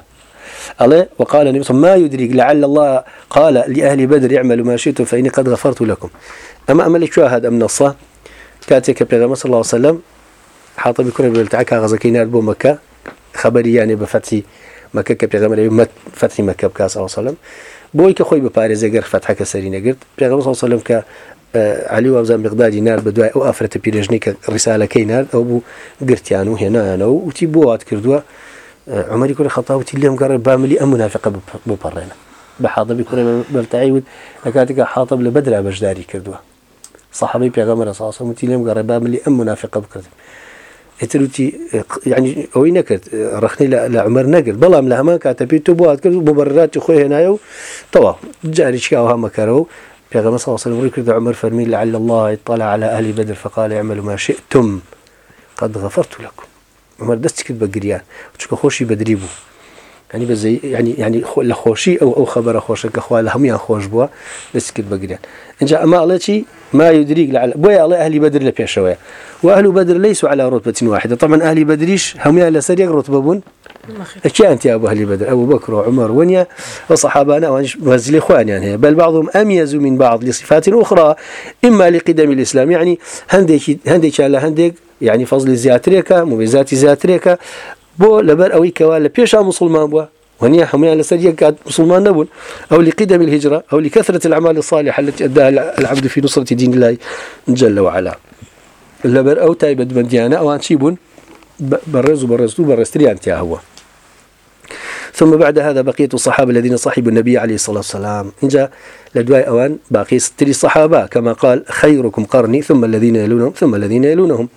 ئەڵێ وقال النبي ما يدرك لعل الله قال لأهل بدر اعملوا ما شئتم فإني قد غفرت لكم أما أما لك شاهد أم نصة كاتيك بيغمبر صلى الله عليه وسلم حاطب كنا بالتعكا غزكينار بو مكة خبری یانێ بە فەتی مەکە کە پێغەمەری فەتی مەکە بکاس ئاسەلم بۆی کە خۆی بە پارێزەگەر فەتحەکە سەری نەگرت پێغەم سەلم کە علی وابزان مقدادی نار بە دوای ئەو ئافرەتە پیرژنی کە ڕیسالەکەی نار ئەو بوو گرتیان و هێنایانەوە وتی بۆ وات کردووە عمەری کوری خەتاوتی لێم گەڕێ باملی ئەم منافقە بپەڕێنە بە حاضبی کوڕێ بەرتایی وت لە کاتێکە حاتب لە بەدرا بەشداری کردووە صحابی پێغەمەرە ساسەمتی لێم گەڕێ باملی ئەم منافقە بکردم هتر وتی یعنی ئەوەی نەکرد ڕخنی لە عمر نەگرت بەڵام لە هەمان کاتە پێ تو بات کرد بۆ بەرراتی خۆی هێنایە و تەوا جاری چکاوە هەمەکەرەوە و پێغەمە ساوسەمری کرد عمر فەرمی لعل الله طلع على أهل بدر فقال اعملوا ما شئتم قد غفرت لكم عمر دەستی کرد بە گریان چکە خۆشی بەدری بوو ینی بە ینی ینی لە خۆشی ئەو ئەو خبرە خۆشە کەخوا لە هەمویان خۆش بووە دەستی کرد بەگریان اینجا ئەماڵەی ما يدريك لعل بويا الله أهلي بدر لبيشوية وأهل بدر ليسوا على رتبة واحدة طبعا أهلي بدريش هم على سريع رتبة بون أكيد أنت يا أبو أهلي بدر أبو بكر وعمر ونيا وصحابانا وانزل إخوان يعني بل بعضهم أميز من بعض لصفات أخرى إما لقدم الإسلام يعني هندك هندك على هندك يعني فضل زياتريكا مميزات زياتريكا بو لبر أوي كوال لبيشا مسلمان بوا ونيا حمية لسرية قاعد مسلمان نبون أو لقدم الهجرة أو لكثرة الأعمال الصالحة التي أداها العبد في نصرة دين الله جل وعلا لبر أو تايبة بنديانة أو أنشيبون برز وبرزت وبرزتري أنت هو ثم بعد هذا بقية الصحابة الذين صحبوا النبي عليه الصلاة والسلام إنجا لدواء أوان باقي ستري صحابة كما قال خيركم قرني ثم الذين يلونهم ثم الذين يلونهم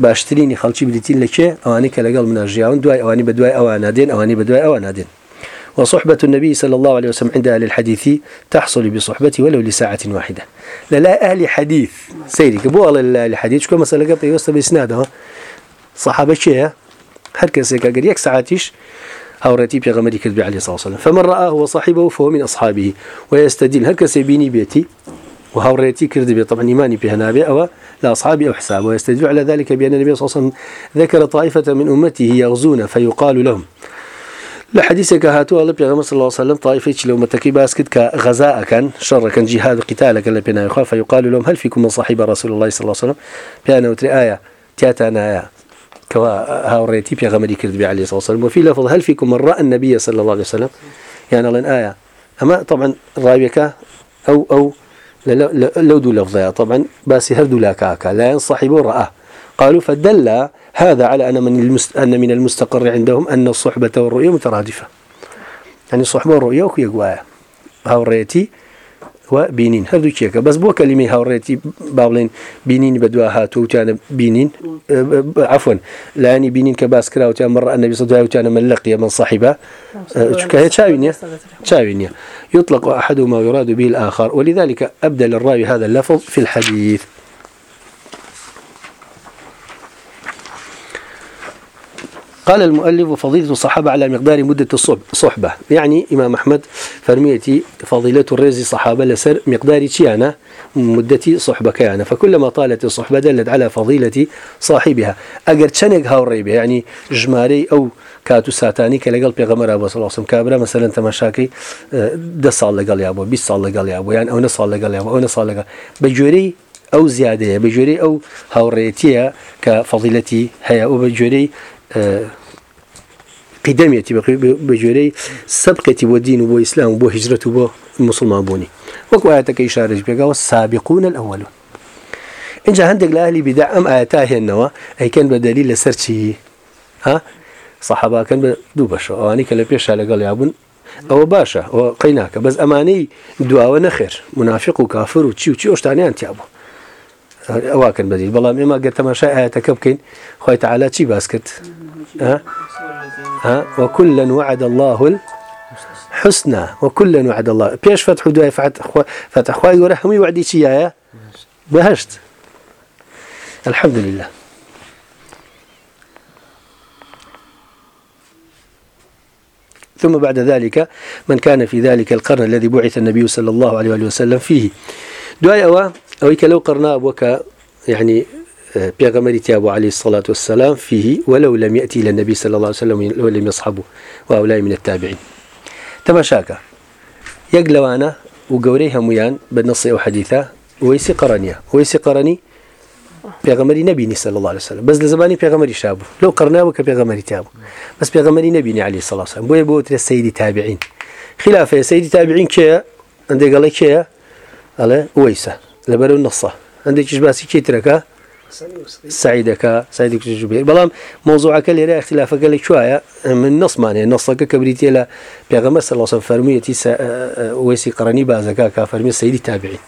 باشترینی خەڵکی بریتین لەکێ ئەوانی کە لەگەڵ مناژیاون دوای ئەوانی بە دوای ئەوان نادێن ئەوانی بە دوای ئەوان نادێن وصحبة النبي صلى الله عليه وسلم عند أهل الحديث تحصل بصحبته ولو لساعة واحدة للا أهل حديث سيري كبو الله الحديث شكو مثلا قبل يوصل بإسناده صحابة شيء هر كسيكا قال يك ساعتيش هاورتي بيغمري كتب عليه الصلاة والسلام فمن رآه وصاحبه فهو من أصحابه ويستدل هر كسيبيني بيتي وهاوڕێتی کردی بێت طبعا ایمانی پێهنابێ ئەوە لا أصحابي أو حساب ويستدفع على ذلك بأن النبي صلى الله عليه وسلم ذكر طائفة من أمته يغزون فيقال لهم لە حەدیسێکە هاتووە لە پێغمە صلی وسلم طایفێکی لەو مەتەکی باسکت کە غەزاەکەن شەڕەکەن جیهاد قیتالەکەن لە پێناویخوا فەقال لەم هەلفی کومە صاحی بە ڕسول الله صلی وسلم پیانەوتری ئایا تیاتانایە کەوا هاوڕێتی پێغەمەری کردبی علی وسلم وفی لەفڵ هەلفی کومەڕە النبیە صلی الله عليه وسلم یان يعني ئەڵێن ئایا ئەمە طبعا ڕاویەکە ئەو ئەو لو دو لفظها طبعا باسي هردو لا كاكا لا صاحب رأى قالوا فدل هذا على أن من, المست... أن من المستقر عندهم أن الصحبة والرؤية مترادفة يعني الصحبة والرؤية وكي يقوايا هاو ريتي و بینین هەردووچێکە بەس بۆ کەلیمی هاوڕێتی با بڵێن بینین بە دوا هاتووتیانە بینین عفن لایانی بینین کە باسکراوتیان مڕ ئەنەبی سەداوتیانە من لەقیە من صاحبە چکە چاوی نیە چاوی نیە يطلق أحدهما يراد به الآخر ولذلك أبدل الراوي هذا اللفظ في الحديث قال المؤلف فضيلة الصحابة على مقدار مدة الصحبة يعني إمام أحمد فرميتي فضيلة الرزي صحابة لسر مقدار تيانا مدة صحبة كيانا فكلما طالت الصحبة دلت على فضيلة صاحبها أجر تشنق هاوري بها يعني جماري أو كاتو ساتاني كلقل بيغمر أبو صلى الله عليه وسلم كابرا مثلا تماشاكي ده صال لقل يا أبو بيس صال لقل يا أبو يعني أو نصال لقل يا أبو أو نصال لقل بجوري ئەو زیادەیە بەجۆرەی ئەو هاوڕێتیە کە فەضیلەتی هەیە و بەجۆرەی قیدەمێتی بەژێرەی سەبقێتی بۆ دین و بۆ ئیسلام و بۆ هجرەت و بۆ مسلمان بوونی وەکو ئاەتەکەی شارش پێگەەوە سابقون ئەوەلو اینجا هەندێک لە ئاهلی بیدا ئەم ئاەتا هێننەوە ئەیکەن بە دەلی لەسەر چی ها سەحەباکەن بە دوو بەشە ئەوانی کە لە پێشا لەگەڵ یابوون ئەوە باشە ئەوە قیناکە بەس ئەمانەی دواوە نەخێر منافق و کافر و چی و چی ئۆشتانیان تیابوو ئەواکەن بەدیل بەڵام ئێمە گەتەماشای ئاەتەکە بکەین خۆی تعالا چی باس کرد وكلا وعد الله الحسنى وكلا وعد الله بيش فتح دواي فتح خواي ورحمي وعدي شيايا بهشت الحمد لله ثم بعد ذلك من كان في ذلك القرن الذي بعث النبي صلى الله عليه وسلم فيه دواي أوا أويك لو قرنا أبوك يعني بيغمري تيابو عليه الصلاة والسلام فيه ولو لم يأتي للنبي صلى الله عليه وسلم ولم يصحبه وهؤلاء من التابعين تماشاكا يقلوانا وقوريها ميان بالنص أو حديثة ويسي قرانية ويسي قراني بيغمري نبيني صلى الله عليه وسلم بس لزماني بيغمري شابو لو قرناه كبيغمري تابو بس بيغمري نبيني عليه الصلاة والسلام بويا بوتر السيدي تابعين خلافه سيدي تابعين كيا عندي قال كيا على ويسه لبرو النصه عندك ايش باسي كي تركه سعیدەکە سایدی کوچ بێ بەڵام مۆزوعەکە لێرە اختلافەکە لە چوایە من نسمانێ نسەکە کە بریتێ لە پێغەمە سەلاسە فەرمیەتی وەسی قڕنی بازەکە کا فەرمی سەیری تابعین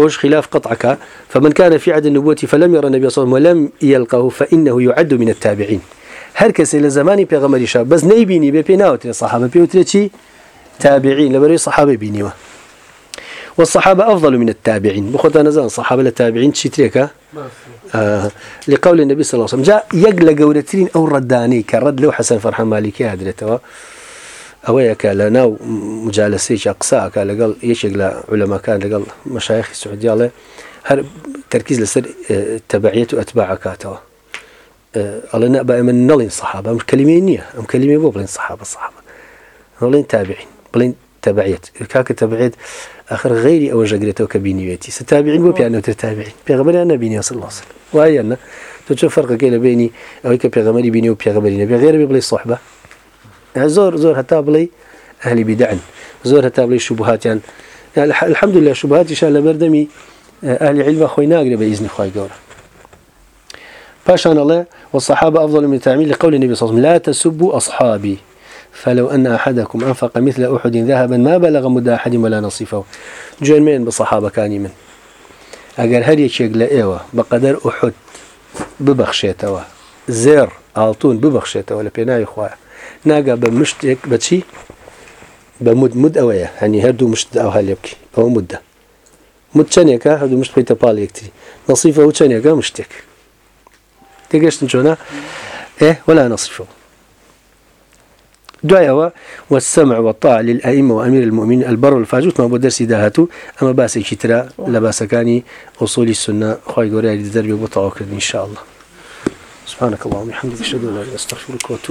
أوش خلاف قطعك فمن كان في عهد النبوة فلم يرى النبي صلى الله عليه وسلم ولم يلقه فإنه يعد من التابعين هر کەسێ لە زمانی پێغەمەریشە بەس نەیبینی بێ پێی ناوترێ سەحابە پێوترێ چی تابعین لەبەرەوەی سەحابە بینیوە والصحابة أفضل من التابعين بخوتها نزان صحابة التابعين تشتريكا لقول النبي صلى الله عليه وسلم جاء يقل قولتين أو رداني كرد لو حسن فرحان مالكي هدرته أويك لناو مجالسيش أقساك لقل يشق لعلماء كان لقل مشايخ السعودية الله هر تركيز لسر تبعية وأتباع كاتوا الله نأبا من نلين صحابة أم كلمة نية أم كلمة بو بلين صحابة صحابة نلين تابعين بلين تبعیت کاکە تبعێت آخر غیری ئەوە ژەگرێتەوە کە بینیوێتی ستابیین بۆ پیانەوتر تابعین پێغمەیان نبینی سڵ وایە تۆ چ فەرقەکەی لە بینی ئەوەی کە پێغەمەری بینی و پێغەمەری نەبێ غێرە بڵێ سوحبە زۆر زۆر هەتا بڵێ ئەهلی بیدعن زۆر هەتا بڵێ شوبهاتیان الحمد لله شوبهاتیشان لە بەردەمی ئەهلی علمە خۆی ناگرێ بە ئیزنی خی گەورە پاشان الله والصحابة أفضل من التعميل لقول النبي صلى الله عليه وسلم لا تسبوا أصحابي فلو أن أحدكم أنفق مثل أحد ذهبا ما بلغ مدى أحد ولا نصيفه جرمين بصحابة كاني من ئەگەر هەر یەکێک لە ئێوە بەقەدەر ئوحود ببەخشێتەوە زێر ئاڵتون ببەخشێتەوە لە پێناوی خۆیە ناگا بە مشتێک بەچی بە مد مد ئەوەیە هەنی هەردوو مشت ئەو هەلێبکی ئەوە مدە مد چەندێکە هەردوو مشت پیتە پاڵ یەکتری نسیفە و چەندێکە مشتێک تێگەشتن چۆنا ئێ وەلا نسیفەوە دوایەوە وەسەمع وەتا للئیمە و ئەمیر المؤمن ئەلبەر و الفاجوتمان بۆ دەرسی داهاتوو ئەمە باسێکی ترا لە باسەکانی ئۆسۆلی سنە خی گەۆری دەربێ بۆ تەواوکردنی شاءله سبحانك اللهم وبحمدك اشهد ان لا اله الا انت استغفرك واتوب